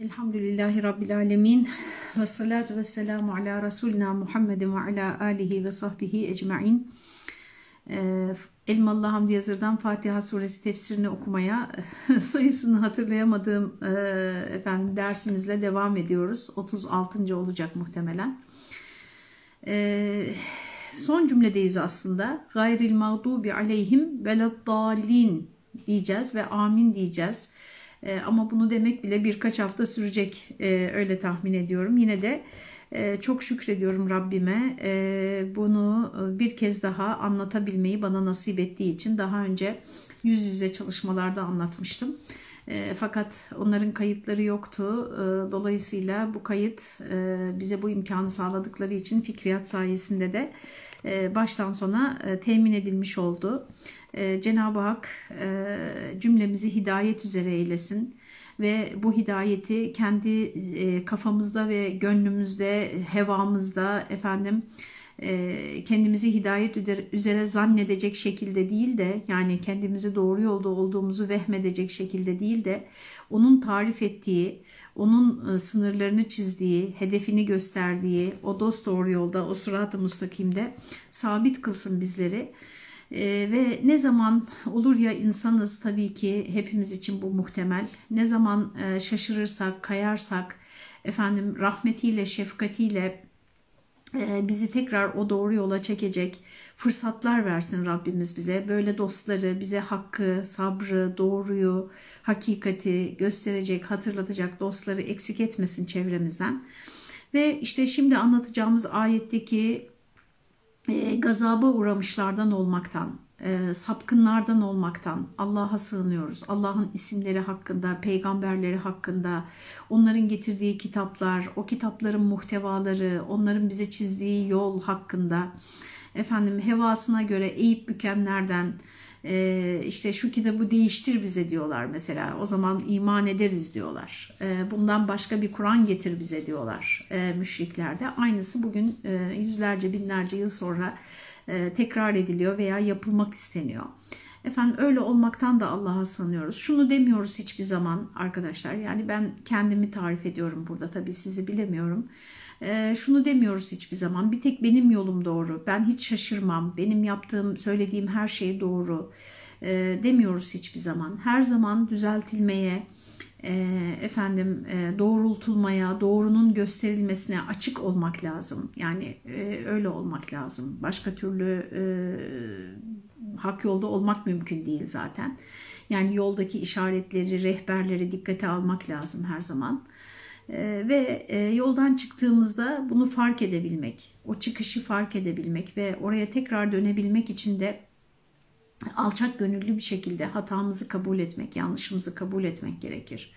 Elhamdülillahi Rabbil Alemin ve salatu ve selamu ala Resulina Muhammedin ve ala alihi ve sahbihi ecma'in. Ee, Elmalı Hamdi Yazır'dan Fatiha suresi tefsirini okumaya sayısını hatırlayamadığım e, efendim dersimizle devam ediyoruz. 36. olacak muhtemelen. Ee, son cümledeyiz aslında. Gayril mağdubi aleyhim veleddallin diyeceğiz ve amin diyeceğiz. E, ama bunu demek bile birkaç hafta sürecek e, öyle tahmin ediyorum. Yine de e, çok şükrediyorum Rabbime e, bunu bir kez daha anlatabilmeyi bana nasip ettiği için daha önce yüz yüze çalışmalarda anlatmıştım. Fakat onların kayıtları yoktu. Dolayısıyla bu kayıt bize bu imkanı sağladıkları için fikriyat sayesinde de baştan sona e, temin edilmiş oldu. E, Cenab-ı Hak cümlemizi hidayet üzere eylesin ve bu hidayeti kendi kafamızda ve gönlümüzde, hevamızda efendim kendimizi hidayet üzere zannedecek şekilde değil de yani kendimizi doğru yolda olduğumuzu vehmedecek şekilde değil de onun tarif ettiği, onun sınırlarını çizdiği, hedefini gösterdiği o dost doğru yolda, o sırat-ı mustakimde sabit kılsın bizleri. Ee, ve ne zaman olur ya insanız tabii ki hepimiz için bu muhtemel. Ne zaman e, şaşırırsak, kayarsak, efendim rahmetiyle, şefkatiyle e, bizi tekrar o doğru yola çekecek fırsatlar versin Rabbimiz bize. Böyle dostları bize hakkı, sabrı, doğruyu, hakikati gösterecek, hatırlatacak dostları eksik etmesin çevremizden. Ve işte şimdi anlatacağımız ayetteki e, gazaba uğramışlardan olmaktan, e, sapkınlardan olmaktan Allah'a sığınıyoruz. Allah'ın isimleri hakkında, peygamberleri hakkında, onların getirdiği kitaplar, o kitapların muhtevaları, onların bize çizdiği yol hakkında, efendim hevasına göre eğip bükenlerden, e, işte şu kitabı değiştir bize diyorlar mesela. O zaman iman ederiz diyorlar. E, bundan başka bir Kur'an getir bize diyorlar müşriklerde aynısı bugün yüzlerce binlerce yıl sonra e, tekrar ediliyor veya yapılmak isteniyor. Efendim öyle olmaktan da Allah'a sanıyoruz. Şunu demiyoruz hiçbir zaman arkadaşlar. Yani ben kendimi tarif ediyorum burada tabii sizi bilemiyorum. E, şunu demiyoruz hiçbir zaman. Bir tek benim yolum doğru. Ben hiç şaşırmam. Benim yaptığım, söylediğim her şey doğru. E, demiyoruz hiçbir zaman. Her zaman düzeltilmeye, efendim e, doğrultulmaya, doğrunun gösterilmesine açık olmak lazım. Yani e, öyle olmak lazım. Başka türlü e, hak yolda olmak mümkün değil zaten. Yani yoldaki işaretleri, rehberleri dikkate almak lazım her zaman. Ve e, yoldan çıktığımızda bunu fark edebilmek, o çıkışı fark edebilmek ve oraya tekrar dönebilmek için de alçak gönüllü bir şekilde hatamızı kabul etmek, yanlışımızı kabul etmek gerekir.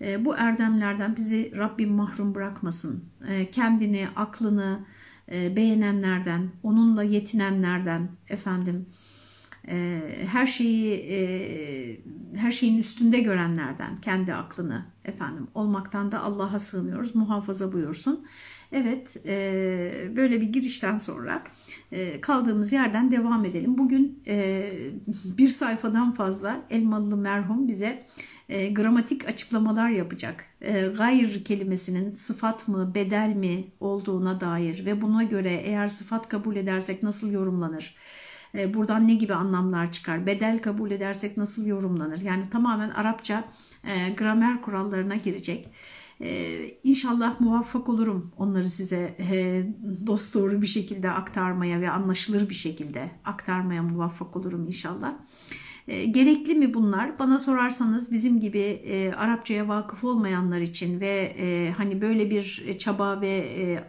Ee, bu erdemlerden bizi Rabbim mahrum bırakmasın. Ee, kendini, aklını e, beğenenlerden, onunla yetinenlerden efendim e, her şeyi her şeyin üstünde görenlerden kendi aklını efendim olmaktan da Allah'a sığınıyoruz. Muhafaza buyursun. Evet e, böyle bir girişten sonra e, kaldığımız yerden devam edelim. Bugün e, bir sayfadan fazla Elmalı merhum bize gramatik açıklamalar yapacak. Gayr kelimesinin sıfat mı bedel mi olduğuna dair ve buna göre eğer sıfat kabul edersek nasıl yorumlanır? Buradan ne gibi anlamlar çıkar? Bedel kabul edersek nasıl yorumlanır? Yani tamamen Arapça gramer kurallarına girecek. Ee, inşallah muvaffak olurum onları size e, dost doğru bir şekilde aktarmaya ve anlaşılır bir şekilde aktarmaya muvaffak olurum inşallah. E, gerekli mi bunlar? Bana sorarsanız bizim gibi e, Arapçaya vakıf olmayanlar için ve e, hani böyle bir çaba ve e,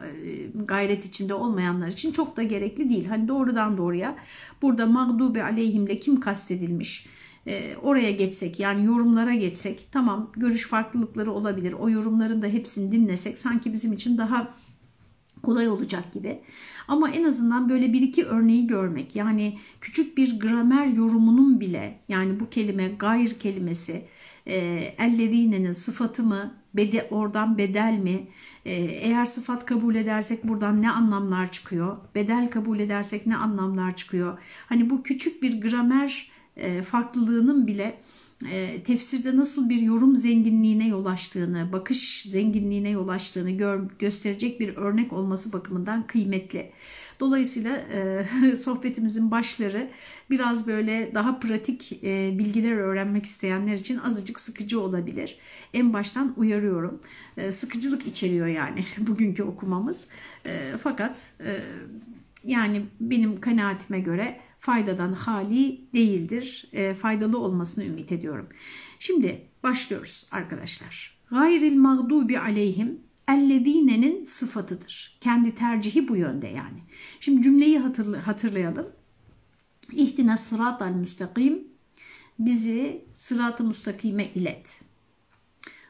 gayret içinde olmayanlar için çok da gerekli değil. Hani doğrudan doğruya burada mağdubi aleyhimle kim kastedilmiş? E, oraya geçsek yani yorumlara geçsek tamam görüş farklılıkları olabilir. O yorumların da hepsini dinlesek sanki bizim için daha kolay olacak gibi. Ama en azından böyle bir iki örneği görmek yani küçük bir gramer yorumunun bile yani bu kelime gayr kelimesi e, ellerine'nin sıfatı mı bede, oradan bedel mi e, eğer sıfat kabul edersek buradan ne anlamlar çıkıyor bedel kabul edersek ne anlamlar çıkıyor hani bu küçük bir gramer e, farklılığının bile e, tefsirde nasıl bir yorum zenginliğine yol açtığını, bakış zenginliğine yol açtığını gör, gösterecek bir örnek olması bakımından kıymetli. Dolayısıyla e, sohbetimizin başları biraz böyle daha pratik bilgiler öğrenmek isteyenler için azıcık sıkıcı olabilir. En baştan uyarıyorum. Sıkıcılık içeriyor yani bugünkü okumamız. Fakat yani benim kanaatime göre faydadan hali değildir. E, faydalı olmasını ümit ediyorum. Şimdi başlıyoruz arkadaşlar. Gayril mağdubi aleyhim ellezine'nin sıfatıdır. Kendi tercihi bu yönde yani. Şimdi cümleyi hatırla, hatırlayalım. İhdine sıratal müstakim bizi sırat-ı müstakime ilet.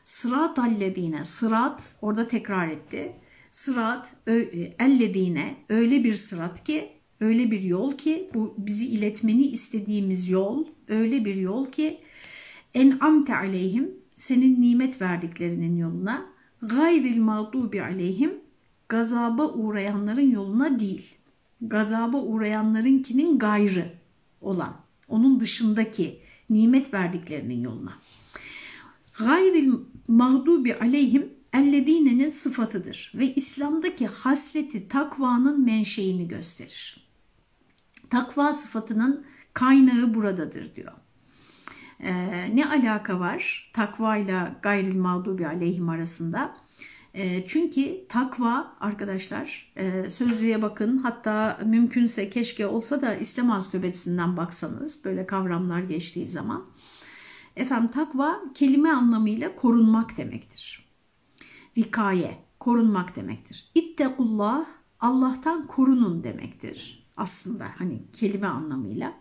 Sırat allezine sırat orada tekrar etti. Sırat ellezine öyle bir sırat ki öyle bir yol ki bu bizi iletmeni istediğimiz yol öyle bir yol ki en amte aleyhim senin nimet verdiklerinin yoluna gayril mağdubi aleyhim gazaba uğrayanların yoluna değil. Gazaba uğrayanlarınkinin gayrı olan, onun dışındaki nimet verdiklerinin yoluna. Gayril mağdubi aleyhim elledinenin sıfatıdır ve İslam'daki hasleti takvanın menşeini gösterir. Takva sıfatının kaynağı buradadır diyor. Ee, ne alaka var takva ile gayril mağdubi aleyhim arasında? Ee, çünkü takva arkadaşlar e, sözlüğe bakın hatta mümkünse keşke olsa da İslam ansiklopedisinden baksanız böyle kavramlar geçtiği zaman. Efendim takva kelime anlamıyla korunmak demektir. Vikaye, korunmak demektir. İttekullah, Allah'tan korunun demektir aslında hani kelime anlamıyla.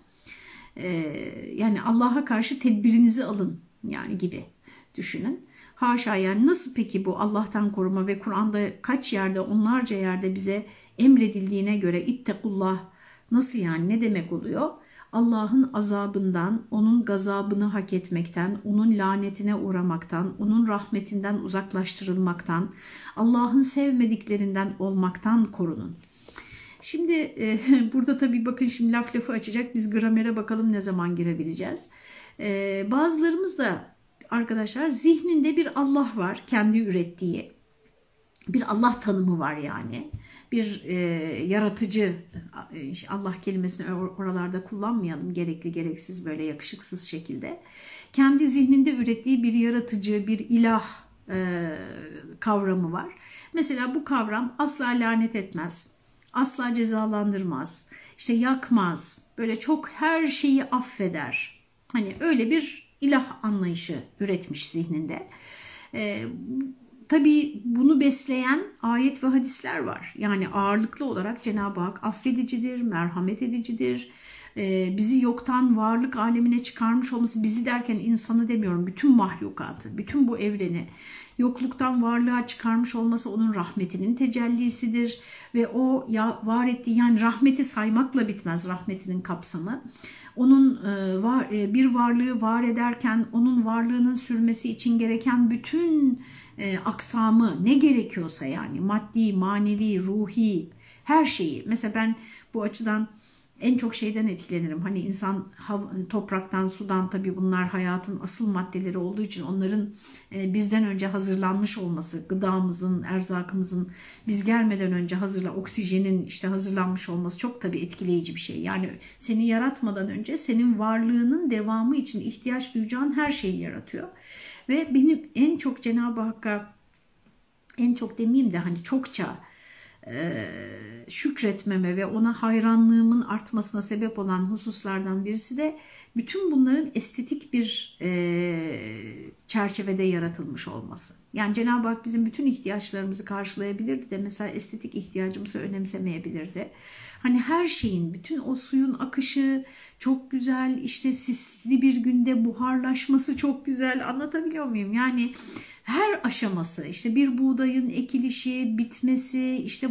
Ee, yani Allah'a karşı tedbirinizi alın yani gibi düşünün. Haşa yani nasıl peki bu Allah'tan koruma ve Kur'an'da kaç yerde onlarca yerde bize emredildiğine göre ittekullah nasıl yani ne demek oluyor? Allah'ın azabından, onun gazabını hak etmekten, onun lanetine uğramaktan, onun rahmetinden uzaklaştırılmaktan, Allah'ın sevmediklerinden olmaktan korunun. Şimdi e, burada tabii bakın şimdi laf lafı açacak. Biz gramere bakalım ne zaman girebileceğiz. E, bazılarımız da arkadaşlar zihninde bir Allah var kendi ürettiği. Bir Allah tanımı var yani. Bir e, yaratıcı Allah kelimesini oralarda kullanmayalım gerekli gereksiz böyle yakışıksız şekilde. Kendi zihninde ürettiği bir yaratıcı, bir ilah e, kavramı var. Mesela bu kavram asla lanet etmez asla cezalandırmaz, işte yakmaz, böyle çok her şeyi affeder. Hani öyle bir ilah anlayışı üretmiş zihninde. Ee, tabii bunu besleyen ayet ve hadisler var. Yani ağırlıklı olarak Cenab-ı Hak affedicidir, merhamet edicidir. Ee, bizi yoktan varlık alemine çıkarmış olması, bizi derken insanı demiyorum, bütün mahlukatı, bütün bu evreni yokluktan varlığa çıkarmış olması onun rahmetinin tecellisidir ve o ya var ettiği yani rahmeti saymakla bitmez rahmetinin kapsamı. Onun e, e, bir varlığı var ederken onun varlığının sürmesi için gereken bütün e, aksamı ne gerekiyorsa yani maddi, manevi, ruhi her şeyi. Mesela ben bu açıdan en çok şeyden etkilenirim. Hani insan topraktan, sudan tabii bunlar hayatın asıl maddeleri olduğu için onların e, bizden önce hazırlanmış olması, gıdamızın, erzakımızın biz gelmeden önce hazırla oksijenin işte hazırlanmış olması çok tabii etkileyici bir şey. Yani seni yaratmadan önce senin varlığının devamı için ihtiyaç duyacağın her şeyi yaratıyor. Ve benim en çok Cenab-ı Hakk'a en çok demeyeyim de hani çokça şükretmeme ve ona hayranlığımın artmasına sebep olan hususlardan birisi de bütün bunların estetik bir e, çerçevede yaratılmış olması. Yani Cenab-ı Hak bizim bütün ihtiyaçlarımızı karşılayabilirdi de mesela estetik ihtiyacımızı önemsemeyebilirdi. Hani her şeyin, bütün o suyun akışı çok güzel, işte sisli bir günde buharlaşması çok güzel anlatabiliyor muyum? Yani her aşaması işte bir buğdayın ekilişi, bitmesi, işte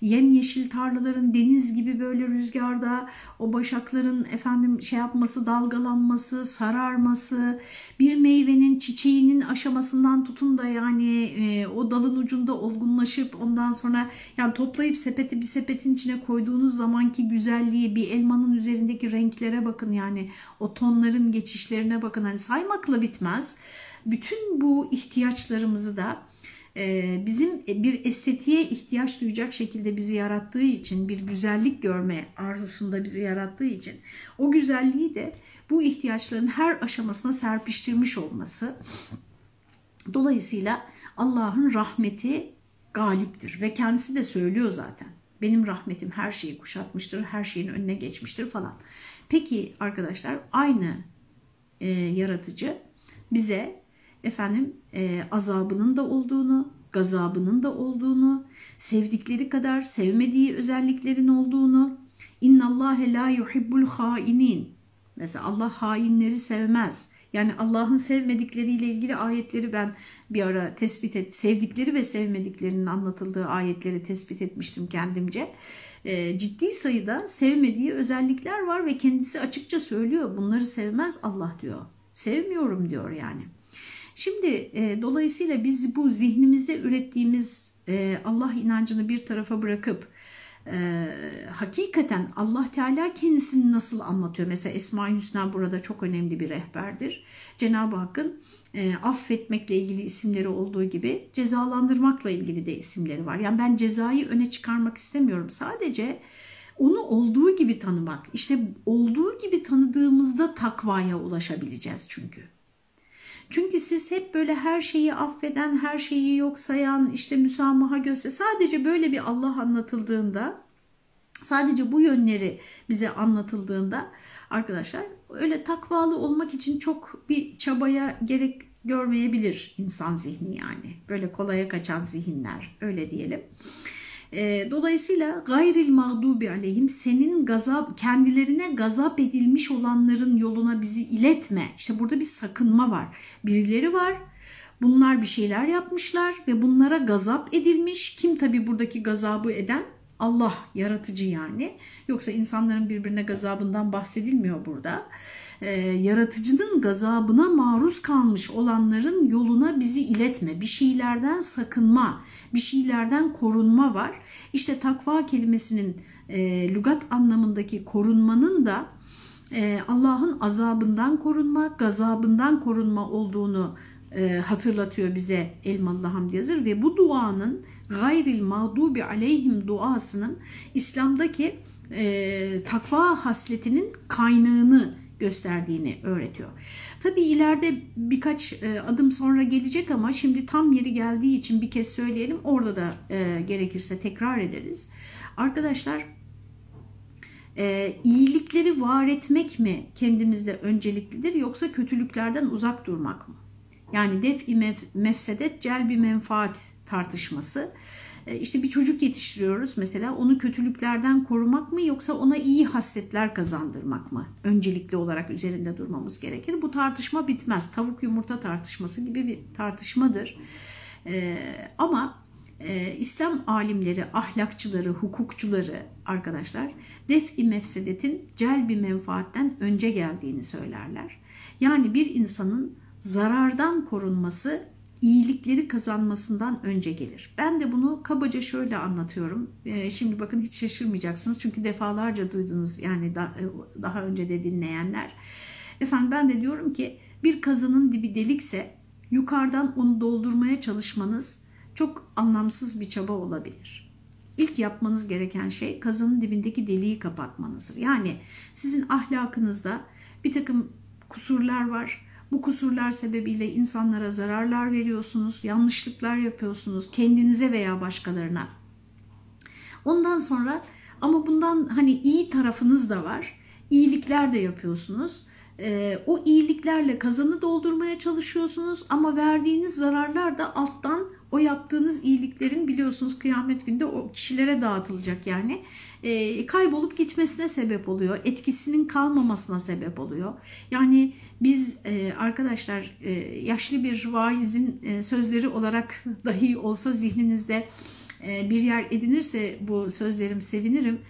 yemyeşil tarlaların deniz gibi böyle rüzgarda o başakların efendim şey yapması, dalgalanması, sararması, bir meyvenin çiçeğinin aşamasından tutun da yani e, o dalın ucunda olgunlaşıp ondan sonra yani toplayıp sepeti bir sepetin içine koyduğunuz zamanki güzelliği, bir elmanın üzerindeki renklere bakın yani o tonların geçişlerine bakın. Hani saymakla bitmez bütün bu ihtiyaçlarımızı da e, bizim bir estetiğe ihtiyaç duyacak şekilde bizi yarattığı için bir güzellik görme arzusunda bizi yarattığı için o güzelliği de bu ihtiyaçların her aşamasına serpiştirmiş olması dolayısıyla Allah'ın rahmeti galiptir. Ve kendisi de söylüyor zaten benim rahmetim her şeyi kuşatmıştır her şeyin önüne geçmiştir falan. Peki arkadaşlar aynı e, yaratıcı bize efendim e, azabının da olduğunu, gazabının da olduğunu, sevdikleri kadar sevmediği özelliklerin olduğunu, innallâhe la yuhibbul hainin. Mesela Allah hainleri sevmez. Yani Allah'ın sevmedikleriyle ilgili ayetleri ben bir ara tespit et, sevdikleri ve sevmediklerinin anlatıldığı ayetleri tespit etmiştim kendimce. E, ciddi sayıda sevmediği özellikler var ve kendisi açıkça söylüyor. Bunları sevmez Allah diyor. Sevmiyorum diyor yani. Şimdi e, dolayısıyla biz bu zihnimizde ürettiğimiz e, Allah inancını bir tarafa bırakıp e, hakikaten Allah Teala kendisini nasıl anlatıyor? Mesela Esma-i Hüsna burada çok önemli bir rehberdir. Cenab-ı Hakk'ın e, affetmekle ilgili isimleri olduğu gibi cezalandırmakla ilgili de isimleri var. Yani ben cezayı öne çıkarmak istemiyorum. Sadece onu olduğu gibi tanımak. İşte olduğu gibi tanıdığımızda takvaya ulaşabileceğiz çünkü. Çünkü siz hep böyle her şeyi affeden, her şeyi yok sayan, işte müsamaha göster. Sadece böyle bir Allah anlatıldığında, sadece bu yönleri bize anlatıldığında arkadaşlar öyle takvalı olmak için çok bir çabaya gerek görmeyebilir insan zihni yani. Böyle kolaya kaçan zihinler öyle diyelim. E, dolayısıyla gayril mağdubi aleyhim senin gazap kendilerine gazap edilmiş olanların yoluna bizi iletme. İşte burada bir sakınma var. Birileri var. Bunlar bir şeyler yapmışlar ve bunlara gazap edilmiş. Kim tabi buradaki gazabı eden? Allah yaratıcı yani. Yoksa insanların birbirine gazabından bahsedilmiyor burada e, yaratıcının gazabına maruz kalmış olanların yoluna bizi iletme. Bir şeylerden sakınma, bir şeylerden korunma var. İşte takva kelimesinin e, lügat anlamındaki korunmanın da e, Allah'ın azabından korunma, gazabından korunma olduğunu e, hatırlatıyor bize Elmalı Hamdi Yazır ve bu duanın gayril mağdubi aleyhim duasının İslam'daki e, takva hasletinin kaynağını gösterdiğini öğretiyor. Tabi ileride birkaç e, adım sonra gelecek ama şimdi tam yeri geldiği için bir kez söyleyelim. Orada da e, gerekirse tekrar ederiz. Arkadaşlar e, iyilikleri var etmek mi kendimizde önceliklidir yoksa kötülüklerden uzak durmak mı? Yani def-i mefsedet celbi menfaat tartışması. E, işte bir çocuk yetiştiriyoruz mesela onu kötülüklerden korumak mı yoksa ona iyi hasletler kazandırmak mı? Öncelikli olarak üzerinde durmamız gerekir. Bu tartışma bitmez. Tavuk yumurta tartışması gibi bir tartışmadır. Ee, ama e, İslam alimleri, ahlakçıları, hukukçuları arkadaşlar def-i mefsedetin celbi menfaatten önce geldiğini söylerler. Yani bir insanın zarardan korunması iyilikleri kazanmasından önce gelir. Ben de bunu kabaca şöyle anlatıyorum. Ee, şimdi bakın hiç şaşırmayacaksınız çünkü defalarca duydunuz yani e, daha önce de dinleyenler. Efendim ben de diyorum ki bir kazanın dibi delikse yukarıdan onu doldurmaya çalışmanız çok anlamsız bir çaba olabilir. İlk yapmanız gereken şey kazanın dibindeki deliği kapatmanızdır. Yani sizin ahlakınızda bir takım kusurlar var bu kusurlar sebebiyle insanlara zararlar veriyorsunuz, yanlışlıklar yapıyorsunuz kendinize veya başkalarına. Ondan sonra ama bundan hani iyi tarafınız da var. İyilikler de yapıyorsunuz. Ee, o iyiliklerle kazanı doldurmaya çalışıyorsunuz ama verdiğiniz zararlar da alttan o yaptığınız iyiliklerin biliyorsunuz kıyamet günde o kişilere dağıtılacak yani e, kaybolup gitmesine sebep oluyor. Etkisinin kalmamasına sebep oluyor. Yani biz e, arkadaşlar e, yaşlı bir vaizin e, sözleri olarak dahi olsa zihninizde e, bir yer edinirse bu sözlerim sevinirim.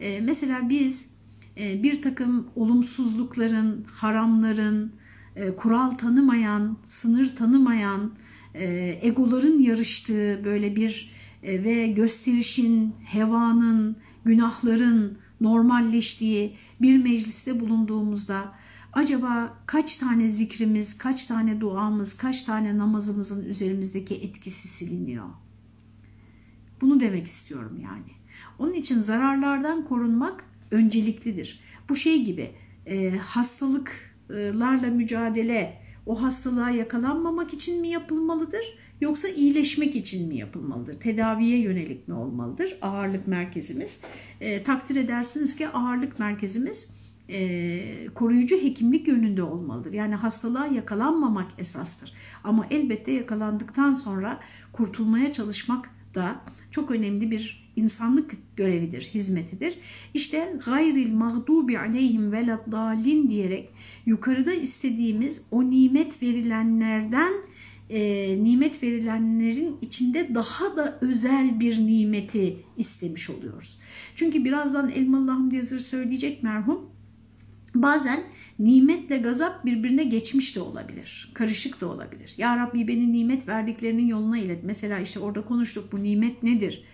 E, mesela biz e, bir takım olumsuzlukların, haramların, e, kural tanımayan, sınır tanımayan, e, egoların yarıştığı böyle bir e, ve gösterişin, hevanın, günahların normalleştiği bir mecliste bulunduğumuzda acaba kaç tane zikrimiz, kaç tane duamız, kaç tane namazımızın üzerimizdeki etkisi siliniyor? Bunu demek istiyorum yani. Onun için zararlardan korunmak önceliklidir. Bu şey gibi e, hastalıklarla mücadele o hastalığa yakalanmamak için mi yapılmalıdır yoksa iyileşmek için mi yapılmalıdır? Tedaviye yönelik mi olmalıdır ağırlık merkezimiz? E, takdir edersiniz ki ağırlık merkezimiz e, koruyucu hekimlik yönünde olmalıdır. Yani hastalığa yakalanmamak esastır. Ama elbette yakalandıktan sonra kurtulmaya çalışmak da çok önemli bir insanlık görevidir, hizmetidir. İşte gayril mağdubi aleyhim veladdalin diyerek yukarıda istediğimiz o nimet verilenlerden e, nimet verilenlerin içinde daha da özel bir nimeti istemiş oluyoruz. Çünkü birazdan Elmalı Hamdi Yazır söyleyecek merhum bazen nimetle gazap birbirine geçmiş de olabilir. Karışık da olabilir. Ya Rabbi beni nimet verdiklerinin yoluna ilet. Mesela işte orada konuştuk bu nimet nedir?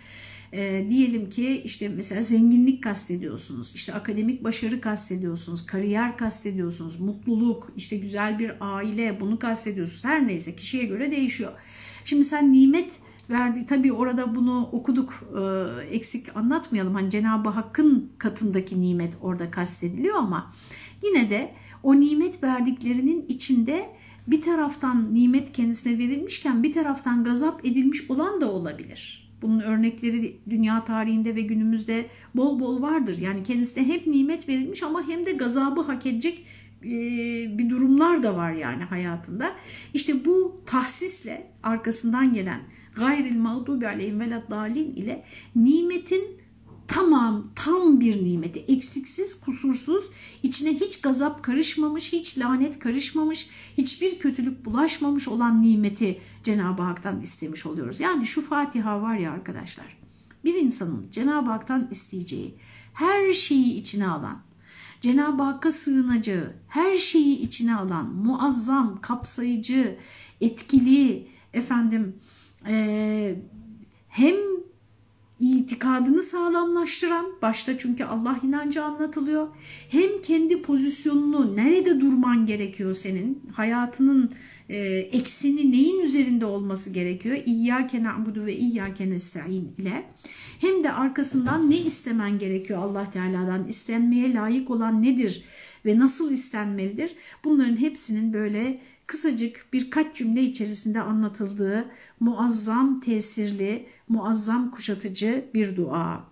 E, diyelim ki işte mesela zenginlik kastediyorsunuz, işte akademik başarı kastediyorsunuz, kariyer kastediyorsunuz, mutluluk, işte güzel bir aile bunu kastediyorsunuz. Her neyse kişiye göre değişiyor. Şimdi sen nimet verdi. Tabii orada bunu okuduk e, eksik anlatmayalım. Hani Cenab-ı Hakk'ın katındaki nimet orada kastediliyor ama yine de o nimet verdiklerinin içinde bir taraftan nimet kendisine verilmişken bir taraftan gazap edilmiş olan da olabilir. Bunun örnekleri dünya tarihinde ve günümüzde bol bol vardır. Yani kendisine hep nimet verilmiş ama hem de gazabı hak edecek e, bir durumlar da var yani hayatında. İşte bu tahsisle arkasından gelen gayril mağdubi aleyhim veladdalin ile nimetin tamam tam bir nimeti eksiksiz kusursuz içine hiç gazap karışmamış hiç lanet karışmamış hiçbir kötülük bulaşmamış olan nimeti Cenab-ı Hak'tan istemiş oluyoruz. Yani şu Fatiha var ya arkadaşlar bir insanın Cenab-ı Hak'tan isteyeceği her şeyi içine alan Cenab-ı Hakk'a sığınacağı her şeyi içine alan muazzam kapsayıcı etkili efendim e, hem itikadını sağlamlaştıran başta çünkü Allah inancı anlatılıyor hem kendi pozisyonunu nerede durman gerekiyor senin hayatının e, ekseni neyin üzerinde olması gerekiyor İyyâke na'budu ve İyyâke nesta'in ile hem de arkasından ne istemen gerekiyor Allah Teala'dan istenmeye layık olan nedir ve nasıl istenmelidir? Bunların hepsinin böyle kısacık birkaç cümle içerisinde anlatıldığı muazzam tesirli, muazzam kuşatıcı bir dua.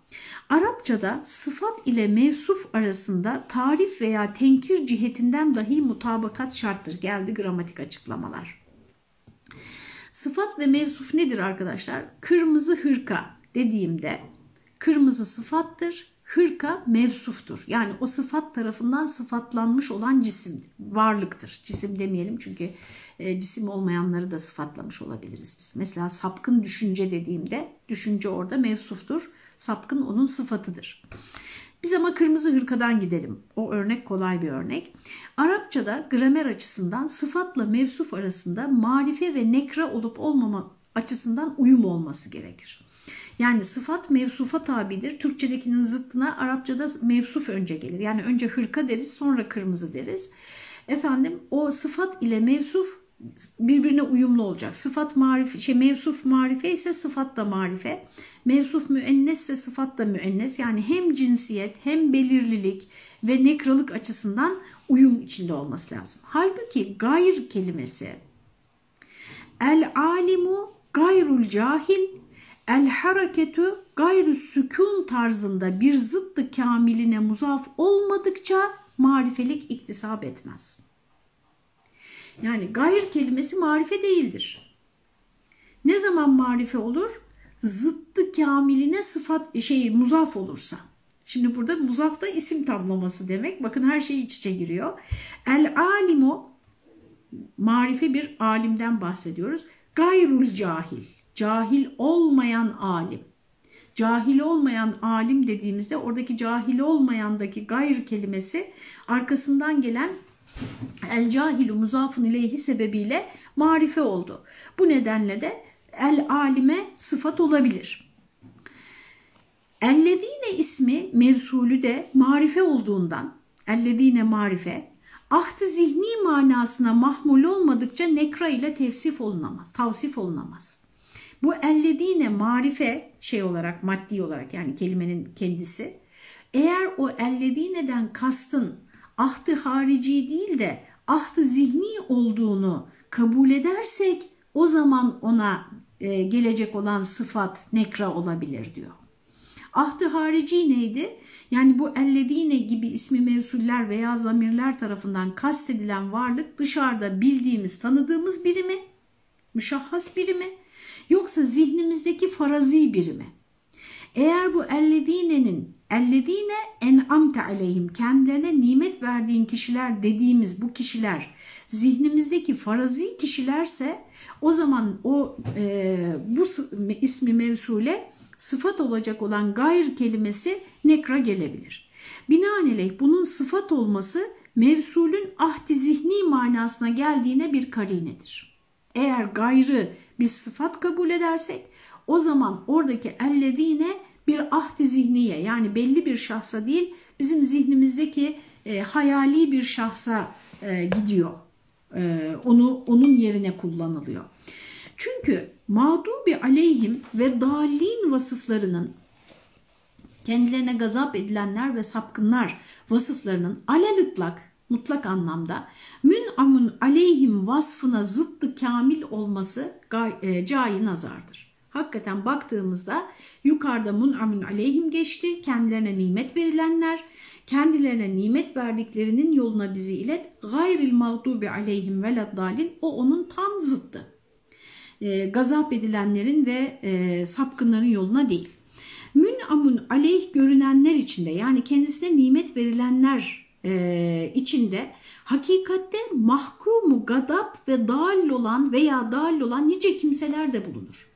Arapçada sıfat ile mevsuf arasında tarif veya tenkir cihetinden dahi mutabakat şarttır. Geldi gramatik açıklamalar. Sıfat ve mevsuf nedir arkadaşlar? Kırmızı hırka dediğimde kırmızı sıfattır, hırka mevsuftur. Yani o sıfat tarafından sıfatlanmış olan cisim, varlıktır. Cisim demeyelim çünkü e, cisim olmayanları da sıfatlamış olabiliriz biz. Mesela sapkın düşünce dediğimde düşünce orada mevsuftur. Sapkın onun sıfatıdır. Biz ama kırmızı hırkadan gidelim. O örnek kolay bir örnek. Arapçada gramer açısından sıfatla mevsuf arasında marife ve nekra olup olmama açısından uyum olması gerekir. Yani sıfat mevsufa tabidir. Türkçedekinin zıttına Arapçada mevsuf önce gelir. Yani önce hırka deriz sonra kırmızı deriz. Efendim o sıfat ile mevsuf birbirine uyumlu olacak. Sıfat marife, şey mevsuf marife ise sıfat da marife. Mevsuf müennes ise sıfat da müennes. Yani hem cinsiyet hem belirlilik ve nekralık açısından uyum içinde olması lazım. Halbuki gayr kelimesi el alimu gayrul cahil el hareketu gayrı sükun tarzında bir zıttı kamiline muzaf olmadıkça marifelik iktisap etmez. Yani gayr kelimesi marife değildir. Ne zaman marife olur? Zıttı kamiline sıfat şey muzaf olursa. Şimdi burada muzaf da isim tamlaması demek. Bakın her şey iç içe giriyor. El alimu marife bir alimden bahsediyoruz. Gayrul cahil. Cahil olmayan alim. Cahil olmayan alim dediğimizde oradaki cahil olmayandaki gayr kelimesi arkasından gelen el cahilu muzafun ileyhi sebebiyle marife oldu. Bu nedenle de el alime sıfat olabilir. Ellezine ismi mevsulü de marife olduğundan ellezine marife ahd zihni manasına mahmul olmadıkça nekra ile tevsif olunamaz, tavsif olunamaz. Bu ellezine marife şey olarak maddi olarak yani kelimenin kendisi eğer o elledine'den kastın ahdı harici değil de ahdı zihni olduğunu kabul edersek o zaman ona e, gelecek olan sıfat nekra olabilir diyor. Ahdı harici neydi? Yani bu elledine gibi ismi mevsuller veya zamirler tarafından kastedilen varlık dışarıda bildiğimiz, tanıdığımız biri mi? Müşahhas biri mi? Yoksa zihnimizdeki farazi biri mi? Eğer bu elledinenin ellezine en'amte aleyhim kendilerine nimet verdiğin kişiler dediğimiz bu kişiler zihnimizdeki farazi kişilerse o zaman o e, bu ismi mevsule sıfat olacak olan gayr kelimesi nekra gelebilir. Binaenaleyh bunun sıfat olması mevsulün ahdi zihni manasına geldiğine bir karinedir. Eğer gayrı bir sıfat kabul edersek o zaman oradaki ellediğine bir ahdi zihniye yani belli bir şahsa değil bizim zihnimizdeki e, hayali bir şahsa e, gidiyor. E, onu onun yerine kullanılıyor. Çünkü mağdubi aleyhim ve dalin vasıflarının kendilerine gazap edilenler ve sapkınlar vasıflarının alelütlak mutlak anlamda mün'amun aleyhim vasfına zıttı kamil olması e, cayi nazardır. Hakikaten baktığımızda yukarıda mun'amun aleyhim geçti. Kendilerine nimet verilenler, kendilerine nimet verdiklerinin yoluna bizi ilet. Gayril mağdubi aleyhim veladdalin o onun tam zıttı. E, gazap edilenlerin ve e, sapkınların yoluna değil. Mün'amun aleyh görünenler içinde yani kendisine nimet verilenler e, içinde hakikatte mahkumu gadap ve dal olan veya dal olan nice kimseler de bulunur.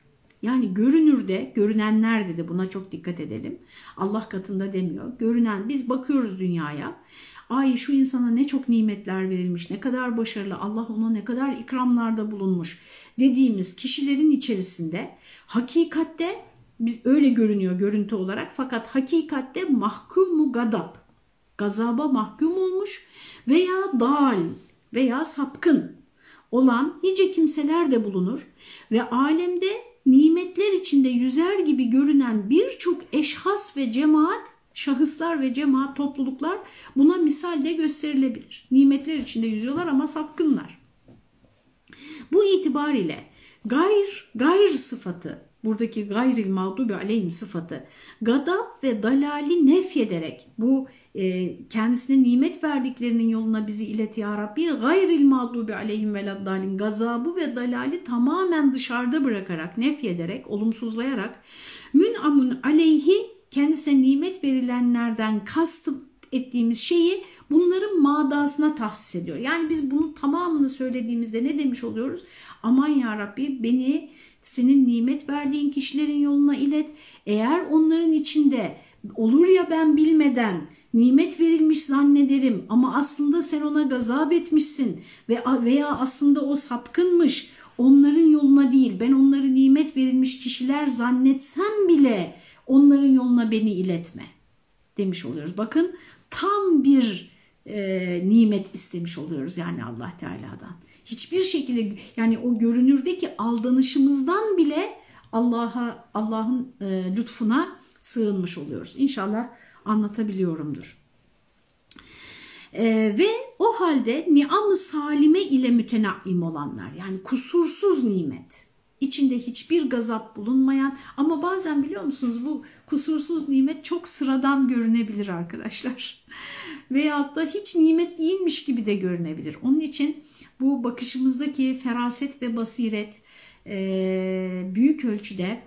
Yani görünürde, görünenlerde de buna çok dikkat edelim. Allah katında demiyor. Görünen, biz bakıyoruz dünyaya. Ay şu insana ne çok nimetler verilmiş, ne kadar başarılı, Allah ona ne kadar ikramlarda bulunmuş dediğimiz kişilerin içerisinde hakikatte biz öyle görünüyor görüntü olarak fakat hakikatte mahkumu gadab, gazaba mahkum olmuş veya dal veya sapkın olan nice kimseler de bulunur ve alemde nimetler içinde yüzer gibi görünen birçok eşhas ve cemaat, şahıslar ve cemaat topluluklar buna misal de gösterilebilir. Nimetler içinde yüzüyorlar ama sapkınlar. Bu itibariyle gayr, gayr sıfatı, buradaki gayril mağdubi aleyhim sıfatı gadab ve dalali nefyederek bu e, kendisine nimet verdiklerinin yoluna bizi ilet ya Rabbi gayril mağdubi aleyhim veladdalin gazabı ve dalali tamamen dışarıda bırakarak nefyederek olumsuzlayarak mün'amun aleyhi kendisine nimet verilenlerden kastım ettiğimiz şeyi bunların madasına tahsis ediyor. Yani biz bunu tamamını söylediğimizde ne demiş oluyoruz? Aman ya Rabbi beni senin nimet verdiğin kişilerin yoluna ilet. Eğer onların içinde olur ya ben bilmeden nimet verilmiş zannederim ama aslında sen ona gazap etmişsin ve veya aslında o sapkınmış onların yoluna değil ben onları nimet verilmiş kişiler zannetsem bile onların yoluna beni iletme demiş oluyoruz. Bakın tam bir e, nimet istemiş oluyoruz yani Allah Teala'dan. Hiçbir şekilde yani o görünürdeki aldanışımızdan bile Allah'a Allah'ın e, lütfuna sığınmış oluyoruz. İnşallah anlatabiliyorumdur. E, ve o halde ni'am-ı salime ile mütenaim olanlar yani kusursuz nimet içinde hiçbir gazap bulunmayan ama bazen biliyor musunuz bu kusursuz nimet çok sıradan görünebilir arkadaşlar. Veyahut da hiç nimet değilmiş gibi de görünebilir. Onun için bu bakışımızdaki feraset ve basiret e, büyük ölçüde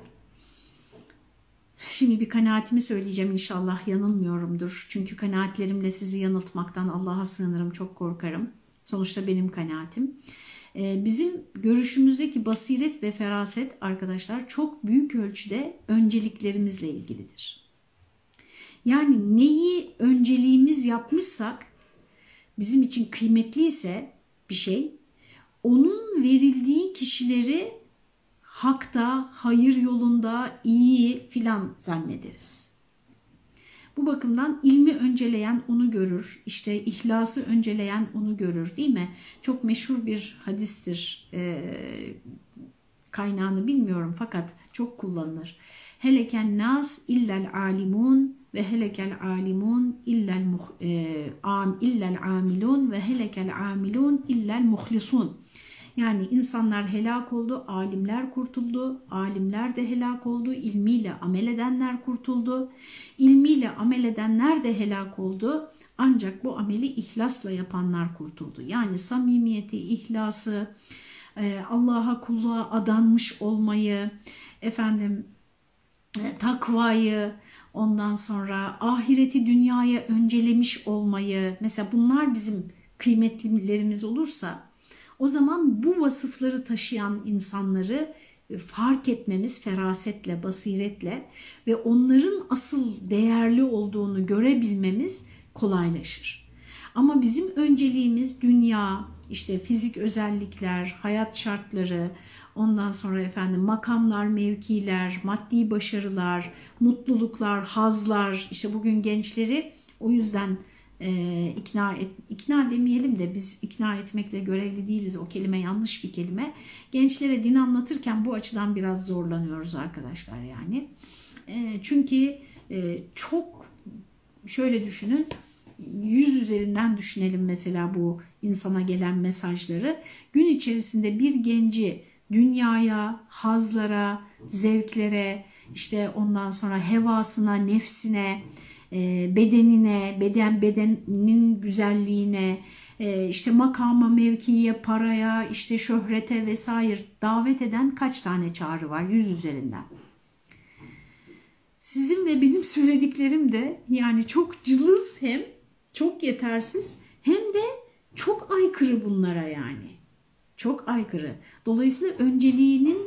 Şimdi bir kanaatimi söyleyeceğim inşallah yanılmıyorumdur. Çünkü kanaatlerimle sizi yanıltmaktan Allah'a sığınırım çok korkarım. Sonuçta benim kanaatim. Ee, bizim görüşümüzdeki basiret ve feraset arkadaşlar çok büyük ölçüde önceliklerimizle ilgilidir. Yani neyi önceliğimiz yapmışsak bizim için kıymetliyse bir şey onun verildiği kişileri hakta, hayır yolunda, iyi filan zannederiz. Bu bakımdan ilmi önceleyen onu görür, işte ihlası önceleyen onu görür değil mi? Çok meşhur bir hadistir, e, kaynağını bilmiyorum fakat çok kullanılır. Heleken nas illel alimun ve helekel alimun illel, e, am, illel amilun ve helekel amilun illel muhlisun. Yani insanlar helak oldu, alimler kurtuldu, alimler de helak oldu, ilmiyle amel edenler kurtuldu, ilmiyle amel edenler de helak oldu. Ancak bu ameli ihlasla yapanlar kurtuldu. Yani samimiyeti, ihlası, e, Allah'a kulluğa adanmış olmayı, efendim e, takvayı, ondan sonra ahireti dünyaya öncelemiş olmayı, mesela bunlar bizim kıymetlilerimiz olursa o zaman bu vasıfları taşıyan insanları e, fark etmemiz ferasetle, basiretle ve onların asıl değerli olduğunu görebilmemiz kolaylaşır. Ama bizim önceliğimiz dünya, işte fizik özellikler, hayat şartları, ondan sonra efendim makamlar, mevkiler, maddi başarılar, mutluluklar, hazlar, işte bugün gençleri o yüzden e, ikna et, ikna demeyelim de biz ikna etmekle görevli değiliz. O kelime yanlış bir kelime. Gençlere din anlatırken bu açıdan biraz zorlanıyoruz arkadaşlar yani. E, çünkü e, çok şöyle düşünün yüz üzerinden düşünelim mesela bu insana gelen mesajları. Gün içerisinde bir genci dünyaya, hazlara, zevklere, işte ondan sonra hevasına, nefsine, e, bedenine, beden bedenin güzelliğine, e, işte makama, mevkiye, paraya, işte şöhrete vesaire davet eden kaç tane çağrı var yüz üzerinden. Sizin ve benim söylediklerim de yani çok cılız hem çok yetersiz hem de çok aykırı bunlara yani. Çok aykırı. Dolayısıyla önceliğinin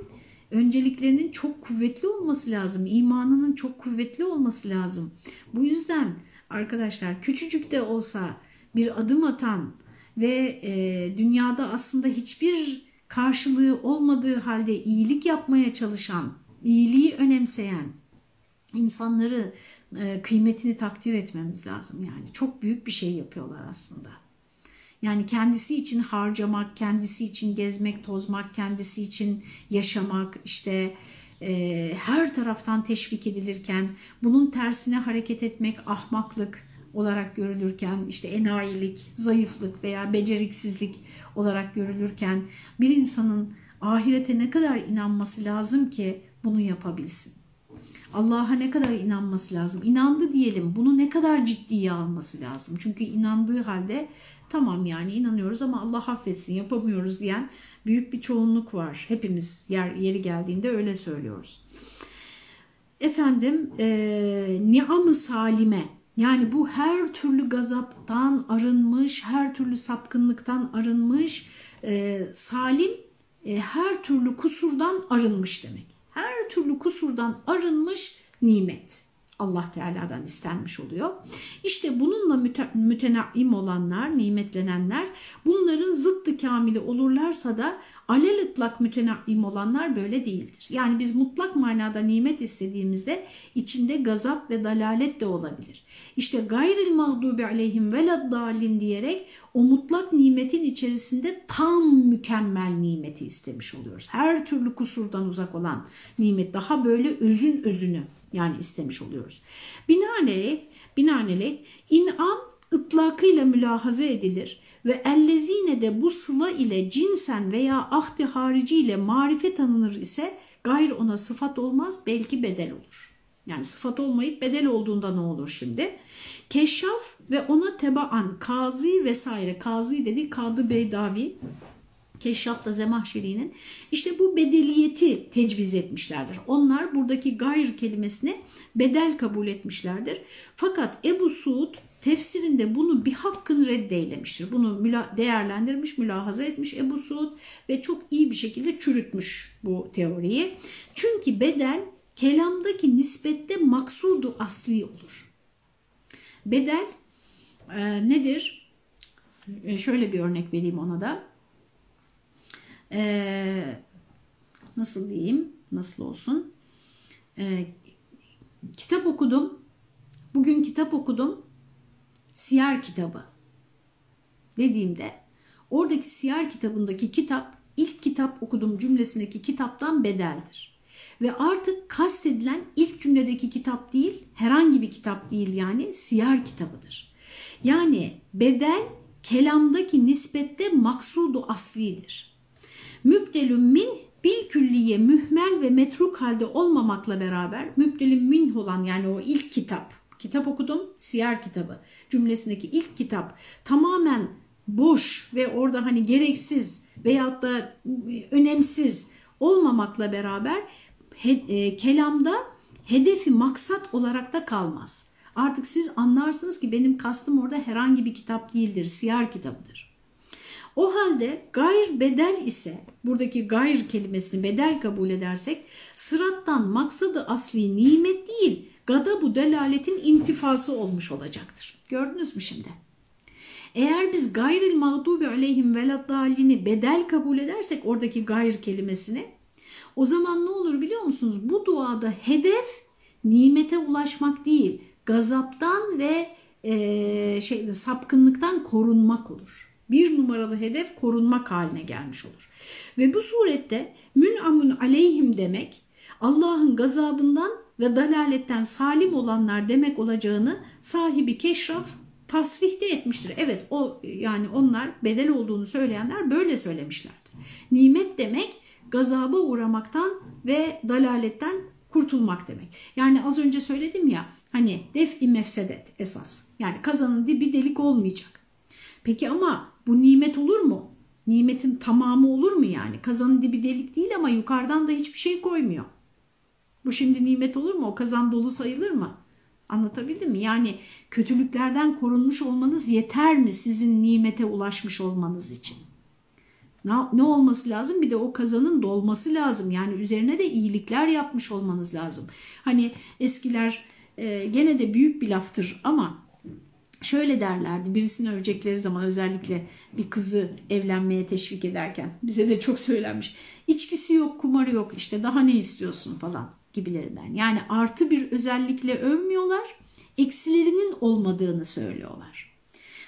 önceliklerinin çok kuvvetli olması lazım. İmanının çok kuvvetli olması lazım. Bu yüzden arkadaşlar küçücük de olsa bir adım atan ve e, dünyada aslında hiçbir karşılığı olmadığı halde iyilik yapmaya çalışan, iyiliği önemseyen insanları e, kıymetini takdir etmemiz lazım. Yani çok büyük bir şey yapıyorlar aslında. Yani kendisi için harcamak, kendisi için gezmek, tozmak, kendisi için yaşamak, işte e, her taraftan teşvik edilirken bunun tersine hareket etmek ahmaklık olarak görülürken, işte enayilik, zayıflık veya beceriksizlik olarak görülürken bir insanın ahirete ne kadar inanması lazım ki bunu yapabilsin. Allah'a ne kadar inanması lazım? İnandı diyelim. Bunu ne kadar ciddiye alması lazım? Çünkü inandığı halde tamam yani inanıyoruz ama Allah affetsin yapamıyoruz diyen büyük bir çoğunluk var. Hepimiz yer, yeri geldiğinde öyle söylüyoruz. Efendim e, niam-ı salime yani bu her türlü gazaptan arınmış, her türlü sapkınlıktan arınmış, e, salim e, her türlü kusurdan arınmış demek. Her türlü kusurdan arınmış nimet. Allah Teala'dan istenmiş oluyor. İşte bununla müte, mütenaim olanlar, nimetlenenler bunların zıttı kamili olurlarsa da alel ıtlak mütenaim olanlar böyle değildir. Yani biz mutlak manada nimet istediğimizde içinde gazap ve dalalet de olabilir. İşte gayril mağdubi aleyhim veladdalin diyerek o mutlak nimetin içerisinde tam mükemmel nimeti istemiş oluyoruz. Her türlü kusurdan uzak olan nimet daha böyle özün özünü yani istemiş oluyoruz. Binaenaleyh, binaenaleyh inam ıtlakıyla mülahaza edilir ve ellezine de bu sıla ile cinsen veya ahdi harici ile marife tanınır ise gayr ona sıfat olmaz belki bedel olur. Yani sıfat olmayıp bedel olduğunda ne olur şimdi? Keşşaf ve ona tebaan kazi vesaire kazi dedi Kadı Beydavi Keşşaf'ta Zemahşeri'nin işte bu bedeliyeti tecviz etmişlerdir. Onlar buradaki gayr kelimesini bedel kabul etmişlerdir. Fakat Ebu Suud tefsirinde bunu bir hakkın reddeylemiştir. Bunu değerlendirmiş, mülahaza etmiş Ebu Suud ve çok iyi bir şekilde çürütmüş bu teoriyi. Çünkü bedel kelamdaki nispette maksudu asli olur. Bedel e, nedir? E, şöyle bir örnek vereyim ona da. E, nasıl diyeyim? Nasıl olsun? E, kitap okudum. Bugün kitap okudum. Siyer kitabı dediğimde oradaki siyer kitabındaki kitap ilk kitap okudum cümlesindeki kitaptan bedeldir. Ve artık kastedilen ilk cümledeki kitap değil, herhangi bir kitap değil yani siyer kitabıdır. Yani bedel kelamdaki nispette maksudu aslidir. Mübdelün min bil külliye mühmel ve metruk halde olmamakla beraber mübdelin min olan yani o ilk kitap kitap okudum siyer kitabı cümlesindeki ilk kitap tamamen boş ve orada hani gereksiz veyahut da önemsiz olmamakla beraber he, e, kelamda hedefi maksat olarak da kalmaz. Artık siz anlarsınız ki benim kastım orada herhangi bir kitap değildir, siyer kitabıdır. O halde gayr bedel ise, buradaki gayr kelimesini bedel kabul edersek, sırattan maksadı asli nimet değil, gada bu delaletin intifası olmuş olacaktır. Gördünüz mü şimdi? Eğer biz gayril mağdubi aleyhim veladdalini bedel kabul edersek oradaki gayr kelimesini o zaman ne olur biliyor musunuz? Bu duada hedef nimete ulaşmak değil, gazaptan ve e, şey, sapkınlıktan korunmak olur. Bir numaralı hedef korunmak haline gelmiş olur. Ve bu surette mün'amun aleyhim demek Allah'ın gazabından ve dalaletten salim olanlar demek olacağını sahibi keşraf tasrihte etmiştir. Evet o yani onlar bedel olduğunu söyleyenler böyle söylemişlerdir. Nimet demek gazaba uğramaktan ve dalaletten kurtulmak demek. Yani az önce söyledim ya hani def-i mefsedet esas. Yani kazanın dibi delik olmayacak. Peki ama bu nimet olur mu? Nimetin tamamı olur mu yani? Kazanın dibi delik değil ama yukarıdan da hiçbir şey koymuyor. Bu şimdi nimet olur mu? O kazan dolu sayılır mı? Anlatabildim mi? Yani kötülüklerden korunmuş olmanız yeter mi sizin nimete ulaşmış olmanız için? Ne, ne olması lazım? Bir de o kazanın dolması lazım. Yani üzerine de iyilikler yapmış olmanız lazım. Hani eskiler e, gene de büyük bir laftır ama şöyle derlerdi birisini övecekleri zaman özellikle bir kızı evlenmeye teşvik ederken bize de çok söylenmiş. İçkisi yok, kumarı yok işte daha ne istiyorsun falan gibilerinden. Yani artı bir özellikle övmüyorlar, eksilerinin olmadığını söylüyorlar.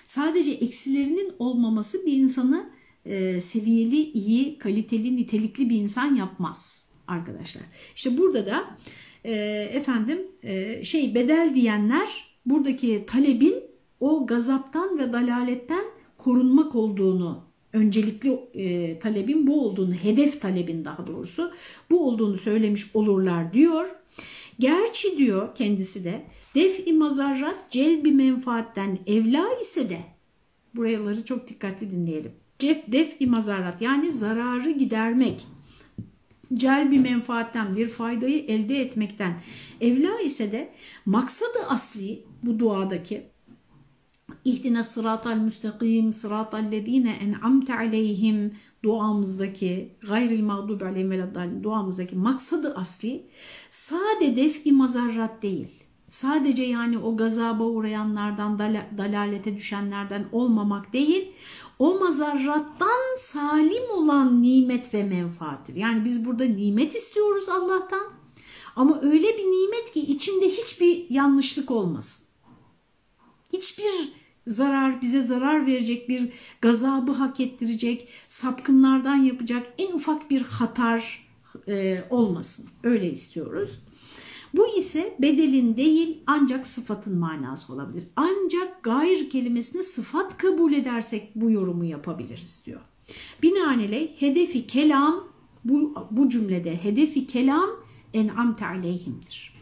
Sadece eksilerinin olmaması bir insanı e, seviyeli, iyi, kaliteli, nitelikli bir insan yapmaz arkadaşlar. İşte burada da e, efendim e, şey bedel diyenler buradaki talebin o gazaptan ve dalaletten korunmak olduğunu öncelikli e, talebin bu olduğunu, hedef talebin daha doğrusu bu olduğunu söylemiş olurlar diyor. Gerçi diyor kendisi de def-i mazarrat celbi menfaatten evla ise de buraları çok dikkatli dinleyelim. Def-i mazarrat yani zararı gidermek, celbi menfaatten bir faydayı elde etmekten evla ise de maksadı asli bu duadaki İhdine sıratal müstakim sıratal lezine en'amte aleyhim duamızdaki gayril mağdubi aleyhim veleddallin duamızdaki maksadı asli sade def-i mazarrat değil. Sadece yani o gazaba uğrayanlardan, dalalete düşenlerden olmamak değil, o mazarrattan salim olan nimet ve menfaattir. Yani biz burada nimet istiyoruz Allah'tan ama öyle bir nimet ki içinde hiçbir yanlışlık olmasın. Hiçbir zarar bize zarar verecek bir gazabı hak ettirecek, sapkınlardan yapacak en ufak bir hatar e, olmasın. Öyle istiyoruz. Bu ise bedelin değil ancak sıfatın manası olabilir. Ancak gayr kelimesini sıfat kabul edersek bu yorumu yapabiliriz diyor. Binaenaleyh hedefi kelam bu, bu cümlede hedefi kelam en'amte aleyhimdir.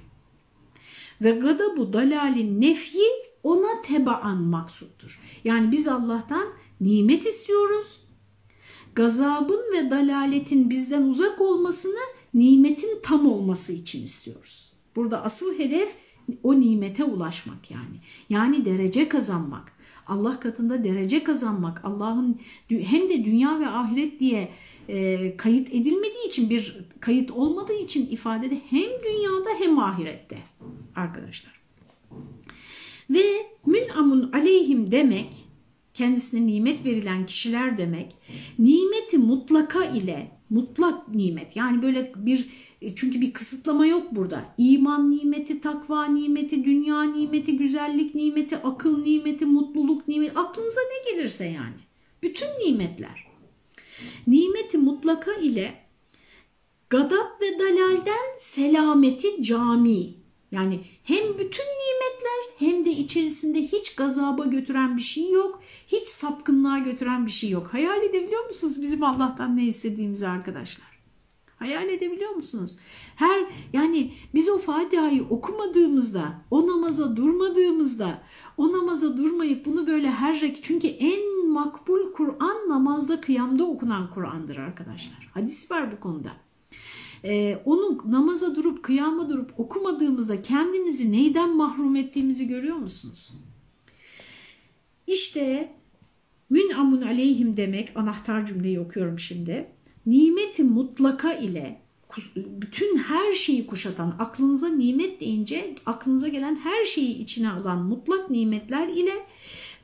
Ve gadabu dalalin nefyi ona tebaan maksuttur. Yani biz Allah'tan nimet istiyoruz. gazabın ve dalaletin bizden uzak olmasını nimetin tam olması için istiyoruz. Burada asıl hedef o nimete ulaşmak yani. Yani derece kazanmak. Allah katında derece kazanmak. Allah'ın hem de dünya ve ahiret diye e, kayıt edilmediği için bir kayıt olmadığı için ifadede hem dünyada hem ahirette arkadaşlar. Ve mün'amun aleyhim demek kendisine nimet verilen kişiler demek. Nimeti mutlaka ile mutlak nimet yani böyle bir çünkü bir kısıtlama yok burada. İman nimeti, takva nimeti, dünya nimeti, güzellik nimeti, akıl nimeti, mutluluk nimeti aklınıza ne gelirse yani. Bütün nimetler. Nimeti mutlaka ile gadap ve dalalden selameti cami yani hem bütün nimetler hem de içerisinde hiç gazaba götüren bir şey yok. Hiç sapkınlığa götüren bir şey yok. Hayal edebiliyor musunuz bizim Allah'tan ne istediğimizi arkadaşlar? Hayal edebiliyor musunuz? Her yani biz o Fatiha'yı okumadığımızda, o namaza durmadığımızda, o namaza durmayıp bunu böyle her rek çünkü en makbul Kur'an namazda kıyamda okunan Kur'an'dır arkadaşlar. Hadis var bu konuda e, onu namaza durup kıyama durup okumadığımızda kendimizi neyden mahrum ettiğimizi görüyor musunuz? İşte mün'amun aleyhim demek anahtar cümleyi okuyorum şimdi. Nimeti mutlaka ile bütün her şeyi kuşatan aklınıza nimet deyince aklınıza gelen her şeyi içine alan mutlak nimetler ile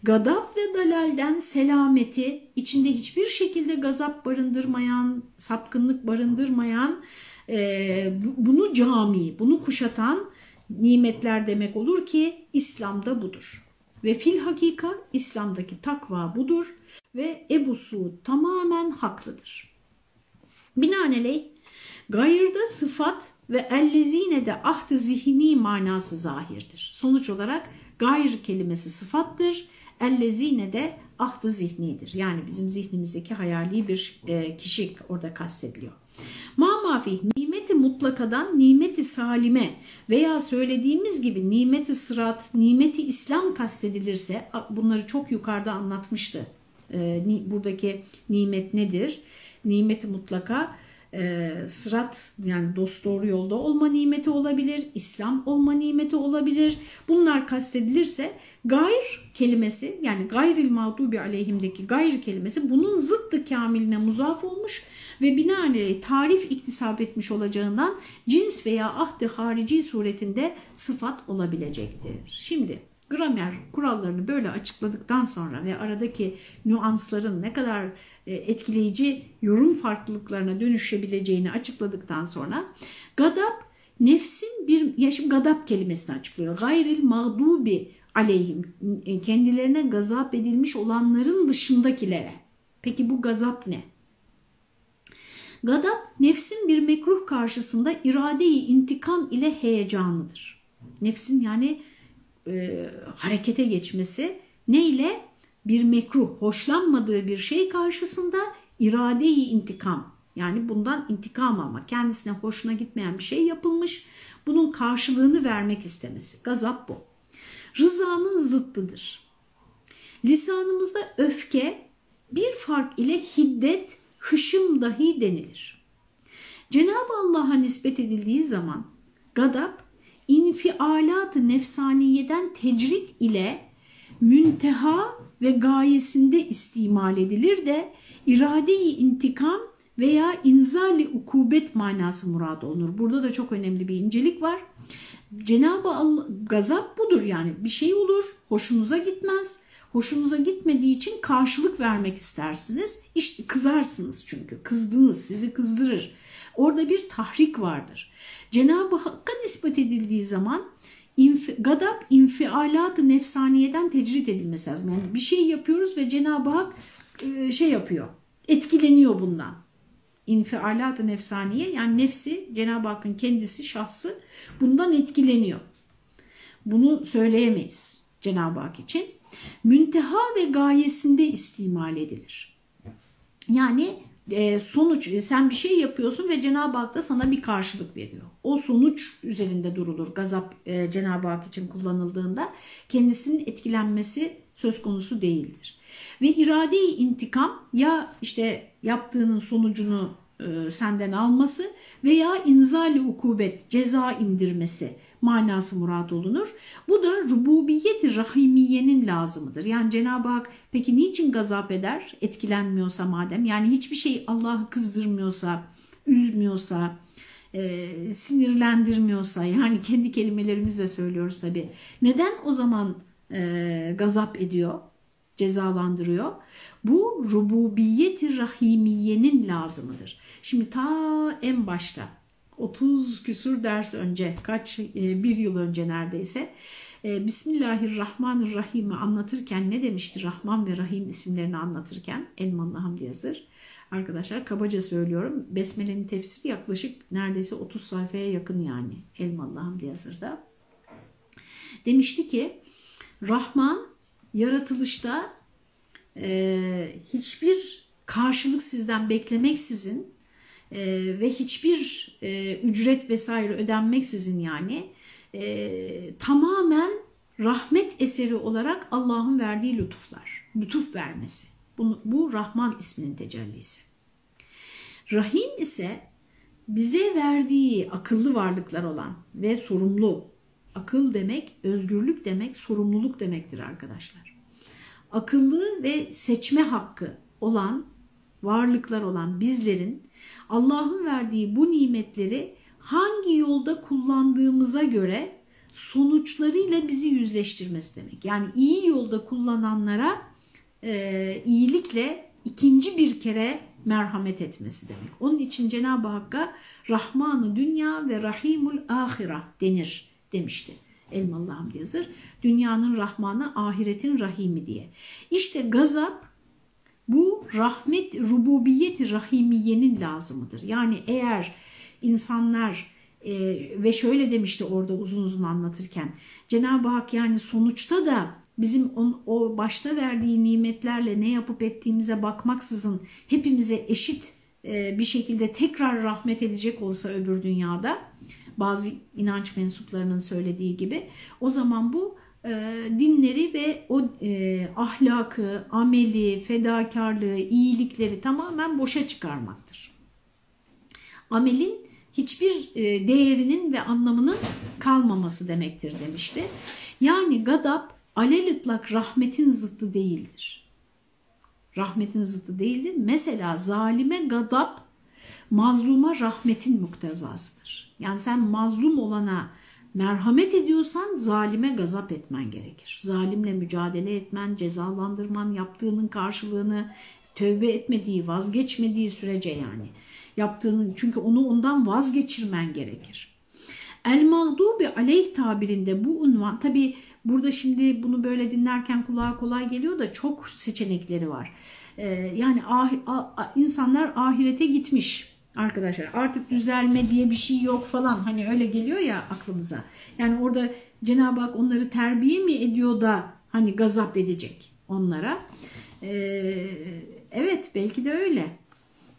gadap ve dalalden selameti içinde hiçbir şekilde gazap barındırmayan, sapkınlık barındırmayan, e, bunu cami, bunu kuşatan nimetler demek olur ki İslam'da budur. Ve fil hakika İslam'daki takva budur ve Ebu Suud tamamen haklıdır. Binaenaleyh gayırda sıfat ve ellezine de ahd-ı zihni manası zahirdir. Sonuç olarak gayr kelimesi sıfattır Ellezine de ahdı zihnidir. Yani bizim zihnimizdeki hayali bir e, kişi orada kastediliyor. Ma mafih nimeti mutlakadan nimeti salime veya söylediğimiz gibi nimeti sırat, nimeti İslam kastedilirse bunları çok yukarıda anlatmıştı. E, buradaki nimet nedir? Nimeti mutlaka e, sırat yani dost doğru yolda olma nimeti olabilir, İslam olma nimeti olabilir. Bunlar kastedilirse gayr kelimesi yani gayril mağdubi aleyhimdeki gayr kelimesi bunun zıttı kamiline muzaf olmuş ve binaenaleyh tarif iktisap etmiş olacağından cins veya ahdi harici suretinde sıfat olabilecektir. Şimdi gramer kurallarını böyle açıkladıktan sonra ve aradaki nüansların ne kadar e, etkileyici yorum farklılıklarına dönüşebileceğini açıkladıktan sonra gadap nefsin bir yaşım gadap kelimesini açıklıyor. Gayril mağdubi aleyhim e, kendilerine gazap edilmiş olanların dışındakilere. Peki bu gazap ne? Gadap nefsin bir mekruh karşısında iradeyi intikam ile heyecanıdır. Nefsin yani e, harekete geçmesi ne ile? Bir mekruh, hoşlanmadığı bir şey karşısında iradeyi intikam yani bundan intikam almak. Kendisine hoşuna gitmeyen bir şey yapılmış. Bunun karşılığını vermek istemesi. Gazap bu. Rızanın zıttıdır. Lisanımızda öfke bir fark ile hiddet, hışım dahi denilir. Cenab-ı Allah'a nispet edildiği zaman gadap infialat-ı nefsaniyeden tecrit ile münteha ve gayesinde istimal edilir de irade-i intikam veya inzali ukubet manası murad olunur. Burada da çok önemli bir incelik var. Cenab-ı gazap budur yani bir şey olur hoşunuza gitmez. Hoşunuza gitmediği için karşılık vermek istersiniz. İşte kızarsınız çünkü. Kızdınız sizi kızdırır. Orada bir tahrik vardır. Cenab-ı Hakk'a nispet edildiği zaman infi, gadap infialat-ı nefsaniyeden tecrit edilmesi lazım. Yani bir şey yapıyoruz ve Cenab-ı Hak e, şey yapıyor, etkileniyor bundan. İnfialat-ı nefsaniye yani nefsi Cenab-ı Hakk'ın kendisi, şahsı bundan etkileniyor. Bunu söyleyemeyiz Cenab-ı Hak için. Münteha ve gayesinde istimal edilir. Yani e, sonuç e, sen bir şey yapıyorsun ve Cenab-ı Hak da sana bir karşılık veriyor. O sonuç üzerinde durulur gazap e, Cenab-ı Hak için kullanıldığında kendisinin etkilenmesi söz konusu değildir. Ve irade-i intikam ya işte yaptığının sonucunu senden alması veya inzali ukubet ceza indirmesi manası murad olunur. Bu da rububiyet rahimiyenin lazımıdır. Yani Cenab-ı Hak peki niçin gazap eder etkilenmiyorsa madem yani hiçbir şey Allah'ı kızdırmıyorsa, üzmüyorsa, e, sinirlendirmiyorsa yani kendi kelimelerimizle söylüyoruz tabi. Neden o zaman e, gazap ediyor, cezalandırıyor? Bu rububiyeti rahimiyenin lazımıdır. Şimdi ta en başta 30 küsur ders önce kaç e, bir yıl önce neredeyse e, Bismillahirrahmanirrahim'i anlatırken ne demişti Rahman ve Rahim isimlerini anlatırken Elmalı Hamdi Yazır arkadaşlar kabaca söylüyorum Besmele'nin tefsiri yaklaşık neredeyse 30 sayfaya yakın yani Elmalı Hamdi Yazır'da. Demişti ki Rahman yaratılışta e, hiçbir karşılık sizden beklemeksizin e, ve hiçbir e, ücret vesaire ödenmeksizin yani e, tamamen rahmet eseri olarak Allah'ın verdiği lütuflar, lütuf vermesi. Bu, bu Rahman isminin tecellisi. Rahim ise bize verdiği akıllı varlıklar olan ve sorumlu. Akıl demek, özgürlük demek, sorumluluk demektir arkadaşlar. Akıllı ve seçme hakkı olan varlıklar olan bizlerin Allah'ın verdiği bu nimetleri hangi yolda kullandığımıza göre sonuçlarıyla bizi yüzleştirmesi demek. Yani iyi yolda kullananlara e, iyilikle ikinci bir kere merhamet etmesi demek. Onun için Cenab-ı Hakk'a Rahmanı Dünya ve Rahimul Ahira denir demişti. Elmalı Hamdi yazır. Dünyanın Rahmanı, ahiretin Rahimi diye. İşte gazap rahmet rububiyeti rahimiyenin lazımıdır. Yani eğer insanlar e, ve şöyle demişti orada uzun uzun anlatırken Cenab-ı Hak yani sonuçta da bizim on, o başta verdiği nimetlerle ne yapıp ettiğimize bakmaksızın hepimize eşit e, bir şekilde tekrar rahmet edecek olsa öbür dünyada bazı inanç mensuplarının söylediği gibi o zaman bu dinleri ve o e, ahlakı, ameli, fedakarlığı, iyilikleri tamamen boşa çıkarmaktır. Amelin hiçbir e, değerinin ve anlamının kalmaması demektir demişti. Yani gadap alelitlak rahmetin zıttı değildir. Rahmetin zıttı değildir. Mesela zalime gadap mazluma rahmetin muktezasıdır. Yani sen mazlum olana merhamet ediyorsan zalime gazap etmen gerekir. Zalimle mücadele etmen, cezalandırman, yaptığının karşılığını tövbe etmediği, vazgeçmediği sürece yani. Yaptığının çünkü onu ondan vazgeçirmen gerekir. El mağdubi aleyh tabirinde bu unvan tabi burada şimdi bunu böyle dinlerken kulağa kolay geliyor da çok seçenekleri var. Ee, yani ah, ah, insanlar ahirete gitmiş arkadaşlar artık düzelme diye bir şey yok falan hani öyle geliyor ya aklımıza. Yani orada Cenab-ı Hak onları terbiye mi ediyor da hani gazap edecek onlara. Ee, evet belki de öyle.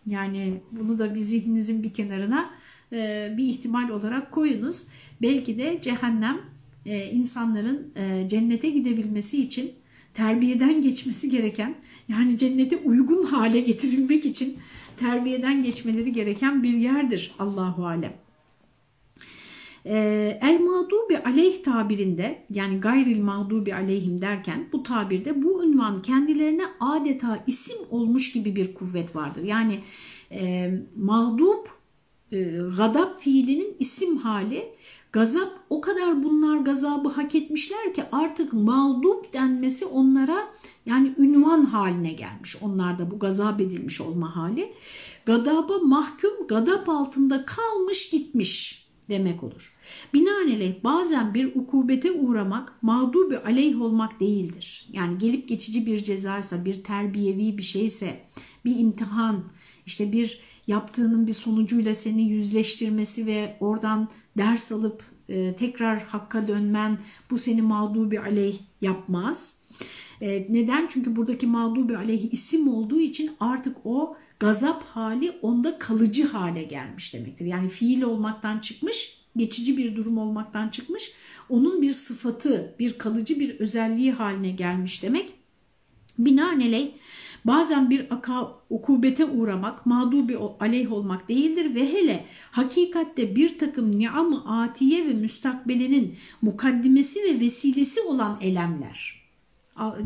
Yani bunu da bir zihninizin bir kenarına e, bir ihtimal olarak koyunuz. Belki de cehennem e, insanların e, cennete gidebilmesi için terbiyeden geçmesi gereken yani cennete uygun hale getirilmek için terbiyeden geçmeleri gereken bir yerdir Allahu Alem. Ee, el mağdubi aleyh tabirinde yani gayril mağdubi aleyhim derken bu tabirde bu ünvan kendilerine adeta isim olmuş gibi bir kuvvet vardır. Yani e, mağdub e, gadap fiilinin isim hali gazap o kadar bunlar gazabı hak etmişler ki artık mağdup denmesi onlara yani ünvan haline gelmiş. Onlarda bu gazap edilmiş olma hali. Gadaba mahkum gadap altında kalmış gitmiş demek olur. Binaenaleyh bazen bir ukubete uğramak mağdubi aleyh olmak değildir. Yani gelip geçici bir cezaysa, bir terbiyevi bir şeyse, bir imtihan, işte bir yaptığının bir sonucuyla seni yüzleştirmesi ve oradan ders alıp e, tekrar hakka dönmen bu seni mağdubi aleyh yapmaz. E, neden? Çünkü buradaki mağdubi aleyh isim olduğu için artık o gazap hali onda kalıcı hale gelmiş demektir. Yani fiil olmaktan çıkmış, geçici bir durum olmaktan çıkmış, onun bir sıfatı, bir kalıcı bir özelliği haline gelmiş demek. Binaenaleyh bazen bir aka, ukubete uğramak, mağdubi aleyh olmak değildir ve hele hakikatte bir takım ni'am-ı atiye ve müstakbelenin mukaddimesi ve vesilesi olan elemler.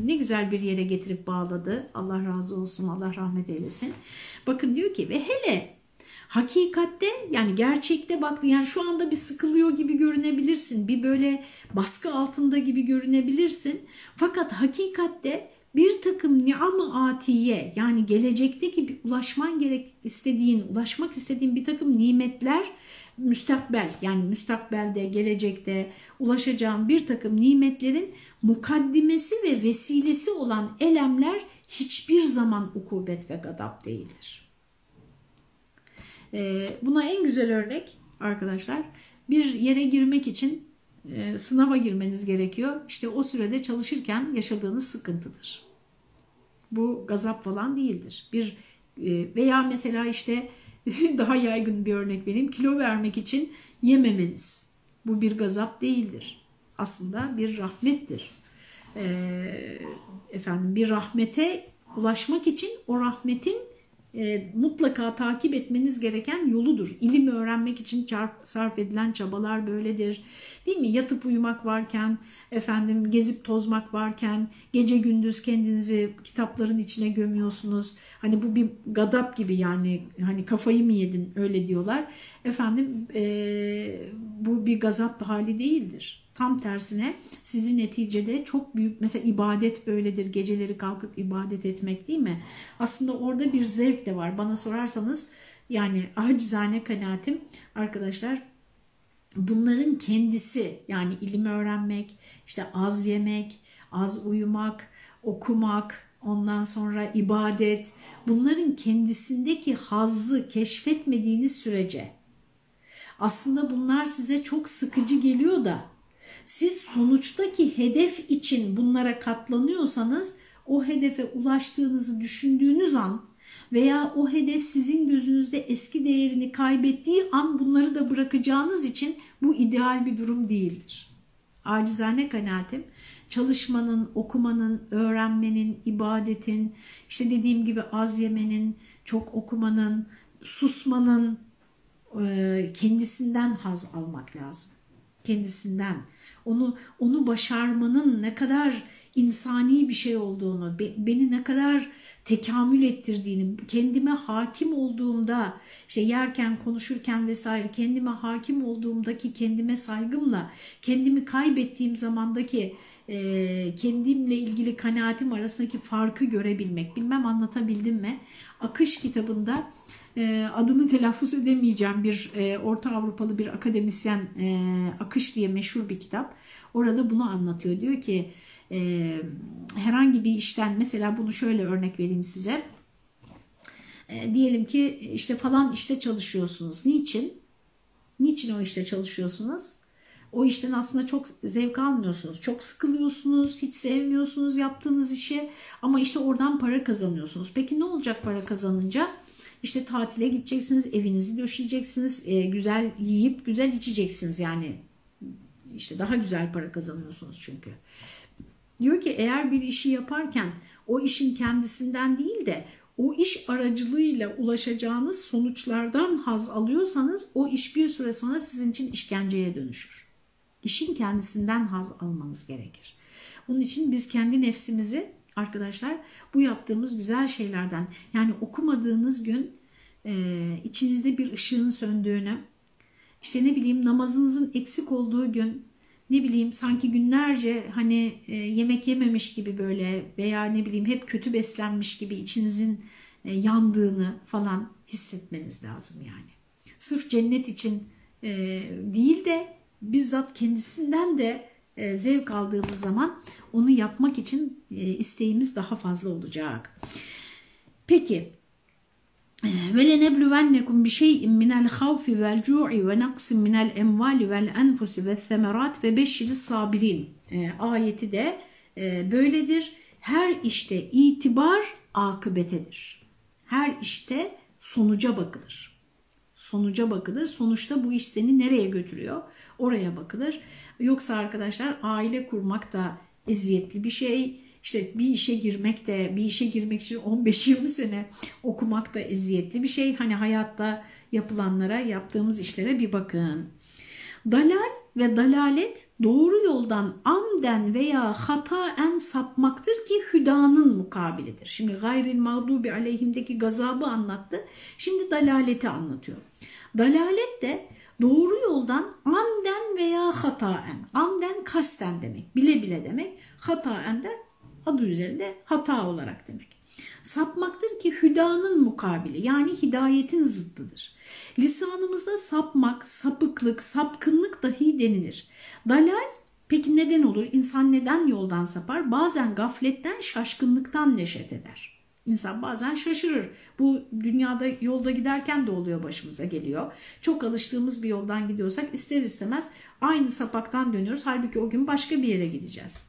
Ne güzel bir yere getirip bağladı. Allah razı olsun, Allah rahmet eylesin. Bakın diyor ki ve hele hakikatte yani gerçekte baktı yani şu anda bir sıkılıyor gibi görünebilirsin. Bir böyle baskı altında gibi görünebilirsin. Fakat hakikatte bir takım ni'am-ı atiye yani gelecekteki ulaşman gerek istediğin, ulaşmak istediğin bir takım nimetler müstakbel yani müstakbelde, gelecekte ulaşacağın bir takım nimetlerin mukaddimesi ve vesilesi olan elemler hiçbir zaman ukubet ve gadap değildir. Buna en güzel örnek arkadaşlar bir yere girmek için e, sınava girmeniz gerekiyor. İşte o sürede çalışırken yaşadığınız sıkıntıdır. Bu gazap falan değildir. Bir e, veya mesela işte daha yaygın bir örnek benim kilo vermek için yememeniz. Bu bir gazap değildir. Aslında bir rahmettir. E, efendim bir rahmete ulaşmak için o rahmetin e, mutlaka takip etmeniz gereken yoludur. İlim öğrenmek için çarp, sarf edilen çabalar böyledir. Değil mi? Yatıp uyumak varken, efendim gezip tozmak varken, gece gündüz kendinizi kitapların içine gömüyorsunuz. Hani bu bir gadap gibi yani hani kafayı mı yedin öyle diyorlar. Efendim e, bu bir gazap hali değildir. Tam tersine sizi neticede çok büyük mesela ibadet böyledir. Geceleri kalkıp ibadet etmek değil mi? Aslında orada bir zevk de var. Bana sorarsanız yani acizane kanaatim arkadaşlar bunların kendisi yani ilim öğrenmek, işte az yemek, az uyumak, okumak, ondan sonra ibadet bunların kendisindeki hazzı keşfetmediğiniz sürece aslında bunlar size çok sıkıcı geliyor da siz sonuçtaki hedef için bunlara katlanıyorsanız o hedefe ulaştığınızı düşündüğünüz an veya o hedef sizin gözünüzde eski değerini kaybettiği an bunları da bırakacağınız için bu ideal bir durum değildir. Acizane kanaatim çalışmanın, okumanın, öğrenmenin, ibadetin, işte dediğim gibi az yemenin, çok okumanın, susmanın kendisinden haz almak lazım. Kendisinden onu onu başarmanın ne kadar insani bir şey olduğunu, beni ne kadar tekamül ettirdiğini, kendime hakim olduğumda, işte yerken, konuşurken vesaire kendime hakim olduğumdaki kendime saygımla, kendimi kaybettiğim zamandaki e, kendimle ilgili kanaatim arasındaki farkı görebilmek. Bilmem anlatabildim mi? Akış kitabında adını telaffuz edemeyeceğim bir e, Orta Avrupalı bir akademisyen e, Akış diye meşhur bir kitap. Orada bunu anlatıyor. Diyor ki e, herhangi bir işten mesela bunu şöyle örnek vereyim size. Diyelim ki işte falan işte çalışıyorsunuz. Niçin? Niçin o işte çalışıyorsunuz? O işten aslında çok zevk almıyorsunuz. Çok sıkılıyorsunuz, hiç sevmiyorsunuz yaptığınız işi ama işte oradan para kazanıyorsunuz. Peki ne olacak para kazanınca? İşte tatile gideceksiniz, evinizi döşeyeceksiniz, e, güzel yiyip güzel içeceksiniz yani. işte daha güzel para kazanıyorsunuz çünkü. Diyor ki eğer bir işi yaparken o işin kendisinden değil de o iş aracılığıyla ulaşacağınız sonuçlardan haz alıyorsanız o iş bir süre sonra sizin için işkenceye dönüşür. İşin kendisinden haz almanız gerekir. Bunun için biz kendi nefsimizi arkadaşlar bu yaptığımız güzel şeylerden yani okumadığınız gün e, içinizde bir ışığın söndüğünü işte ne bileyim namazınızın eksik olduğu gün ne bileyim sanki günlerce hani e, yemek yememiş gibi böyle veya ne bileyim hep kötü beslenmiş gibi içinizin e, yandığını falan hissetmeniz lazım yani. Sırf cennet için e, değil de bizzat kendisinden de e, zevk aldığımız zaman onu yapmak için e, isteğimiz daha fazla olacak. Peki ve lenebluvennekum bi şey'in minel havfi vel cu'i ve naqsin minel emvali vel enfusi ve semerat ve beşşiri sabirin e, ayeti de e, böyledir. Her işte itibar akıbetedir. Her işte sonuca bakılır. Sonuca bakılır. Sonuçta bu iş seni nereye götürüyor? Oraya bakılır. Yoksa arkadaşlar aile kurmak da eziyetli bir şey. işte bir işe girmek de bir işe girmek için 15-20 sene okumak da eziyetli bir şey. Hani hayatta yapılanlara yaptığımız işlere bir bakın. Dalal ve dalalet doğru yoldan amden veya hataen sapmaktır ki hüdanın mukabilidir. Şimdi gayril mağdubi aleyhimdeki gazabı anlattı. Şimdi dalaleti anlatıyor. Dalalet de doğru yoldan amden veya hataen. Amden kasten demek. Bile bile demek. Hataen de adı üzerinde hata olarak demek. Sapmaktır ki hüdanın mukabili yani hidayetin zıttıdır. Lisanımızda sapmak, sapıklık, sapkınlık dahi denilir. Dalal peki neden olur? İnsan neden yoldan sapar? Bazen gafletten, şaşkınlıktan neşet eder. İnsan bazen şaşırır. Bu dünyada yolda giderken de oluyor başımıza geliyor. Çok alıştığımız bir yoldan gidiyorsak ister istemez aynı sapaktan dönüyoruz. Halbuki o gün başka bir yere gideceğiz.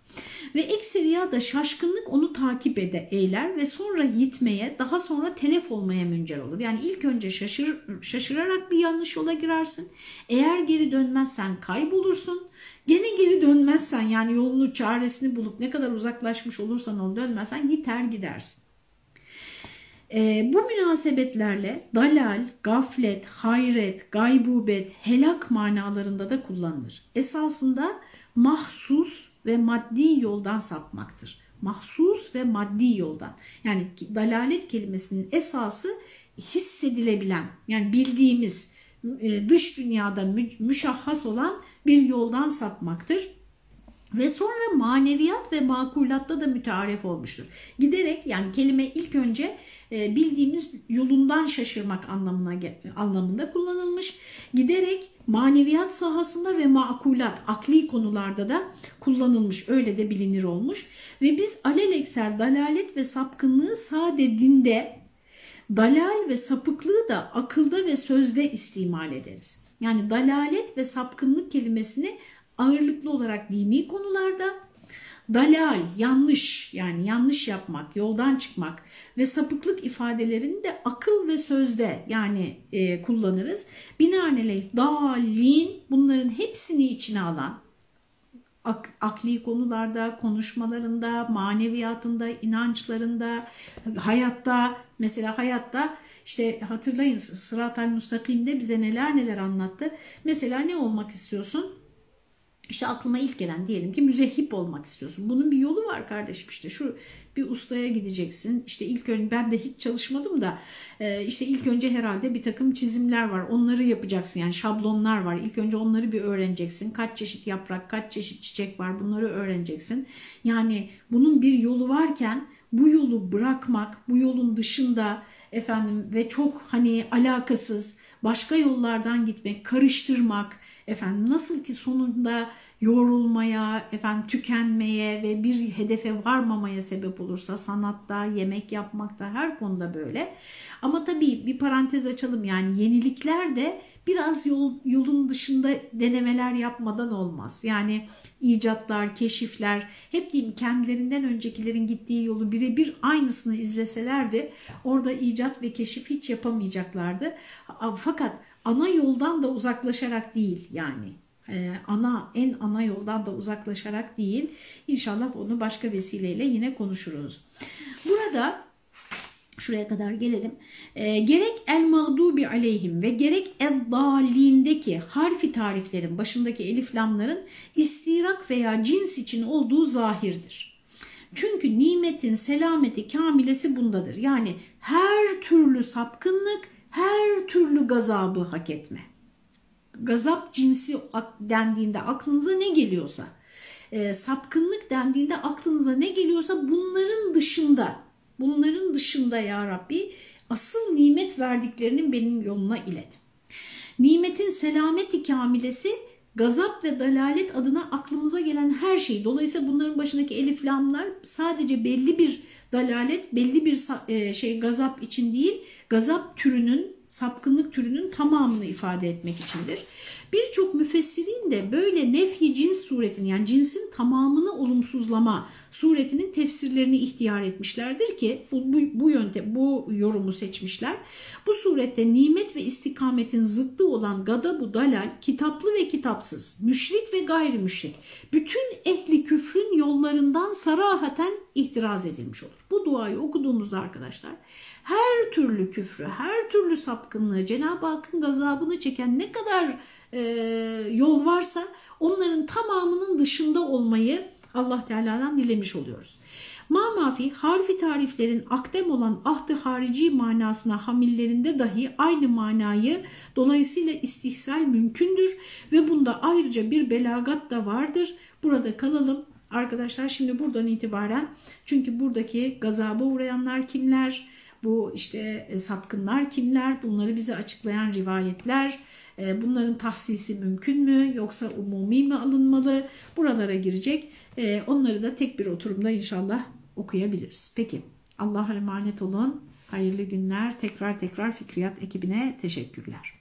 Ve ekseriya da şaşkınlık onu takip ede, eyler ve sonra yitmeye, daha sonra telef olmaya müncer olur. Yani ilk önce şaşır, şaşırarak bir yanlış yola girersin. Eğer geri dönmezsen kaybolursun. Gene geri dönmezsen yani yolunu çaresini bulup ne kadar uzaklaşmış olursan onu dönmezsen yiter gidersin. E, bu münasebetlerle dalal, gaflet, hayret, gaybubet, helak manalarında da kullanılır. Esasında mahsus ve maddi yoldan sapmaktır. Mahsus ve maddi yoldan. Yani dalalet kelimesinin esası hissedilebilen yani bildiğimiz e, dış dünyada müşahhas olan bir yoldan sapmaktır. Ve sonra maneviyat ve makulatta da mütearef olmuştur. Giderek yani kelime ilk önce e, bildiğimiz yolundan şaşırmak anlamına anlamında kullanılmış. Giderek maneviyat sahasında ve makulat, akli konularda da kullanılmış. Öyle de bilinir olmuş. Ve biz alelekser dalalet ve sapkınlığı sade dinde, dalal ve sapıklığı da akılda ve sözde istimal ederiz. Yani dalalet ve sapkınlık kelimesini ağırlıklı olarak dini konularda dalal, yanlış yani yanlış yapmak, yoldan çıkmak ve sapıklık ifadelerini de akıl ve sözde yani e, kullanırız. Binaenaleyh dalin bunların hepsini içine alan ak, akli konularda, konuşmalarında, maneviyatında, inançlarında, hayatta mesela hayatta işte hatırlayın Sırat-ı Müstakim'de bize neler neler anlattı. Mesela ne olmak istiyorsun? İşte aklıma ilk gelen diyelim ki müzehip olmak istiyorsun. Bunun bir yolu var kardeşim işte şu bir ustaya gideceksin. İşte ilk önce ben de hiç çalışmadım da e, işte ilk önce herhalde bir takım çizimler var. Onları yapacaksın yani şablonlar var. İlk önce onları bir öğreneceksin. Kaç çeşit yaprak, kaç çeşit çiçek var bunları öğreneceksin. Yani bunun bir yolu varken bu yolu bırakmak, bu yolun dışında efendim ve çok hani alakasız başka yollardan gitmek, karıştırmak, efendim nasıl ki sonunda yorulmaya, efendim tükenmeye ve bir hedefe varmamaya sebep olursa sanatta, yemek yapmakta her konuda böyle. Ama tabii bir parantez açalım yani yenilikler de biraz yol, yolun dışında denemeler yapmadan olmaz. Yani icatlar, keşifler hep diyeyim kendilerinden öncekilerin gittiği yolu birebir aynısını izleselerdi orada icat ve keşif hiç yapamayacaklardı. Fakat ana yoldan da uzaklaşarak değil yani e, ana en ana yoldan da uzaklaşarak değil. İnşallah onu başka vesileyle yine konuşuruz. Burada şuraya kadar gelelim. E, gerek el mağdubi aleyhim ve gerek el dalindeki harfi tariflerin başındaki elif lamların istirak veya cins için olduğu zahirdir. Çünkü nimetin selameti kamilesi bundadır. Yani her türlü sapkınlık her türlü gazabı hak etme. Gazap cinsi dendiğinde aklınıza ne geliyorsa, e, sapkınlık dendiğinde aklınıza ne geliyorsa bunların dışında, bunların dışında ya Rabbi asıl nimet verdiklerinin benim yoluna ilet. Nimetin selameti kamilesi gazap ve dalalet adına aklımıza gelen her şey. Dolayısıyla bunların başındaki elif lamlar sadece belli bir dalalet, belli bir e, şey gazap için değil, gazap türünün sapkınlık türünün tamamını ifade etmek içindir. Birçok müfessirin de böyle nefhi cins suretini yani cinsin tamamını olumsuzlama suretinin tefsirlerini ihtiyar etmişlerdir ki bu, bu, bu yönte bu yorumu seçmişler. Bu surette nimet ve istikametin zıttı olan gadabu dalal, kitaplı ve kitapsız, müşrik ve gayrimüşrik, bütün ehli küfrün yollarından sarahaten ihtiraz edilmiş olur. Bu duayı okuduğumuzda arkadaşlar her türlü küfrü, her türlü sapkınlığı, Cenab-ı Hakk'ın gazabını çeken ne kadar e, yol varsa onların tamamının dışında olmayı Allah Teala'dan dilemiş oluyoruz. Ma mafi harfi tariflerin akdem olan ahdı harici manasına hamillerinde dahi aynı manayı dolayısıyla istihsal mümkündür ve bunda ayrıca bir belagat da vardır. Burada kalalım. Arkadaşlar şimdi buradan itibaren çünkü buradaki gazaba uğrayanlar kimler, bu işte sapkınlar kimler, bunları bize açıklayan rivayetler, bunların tahsisi mümkün mü yoksa umumi mi alınmalı buralara girecek. Onları da tek bir oturumda inşallah okuyabiliriz. Peki Allah'a emanet olun. Hayırlı günler. Tekrar tekrar Fikriyat ekibine teşekkürler.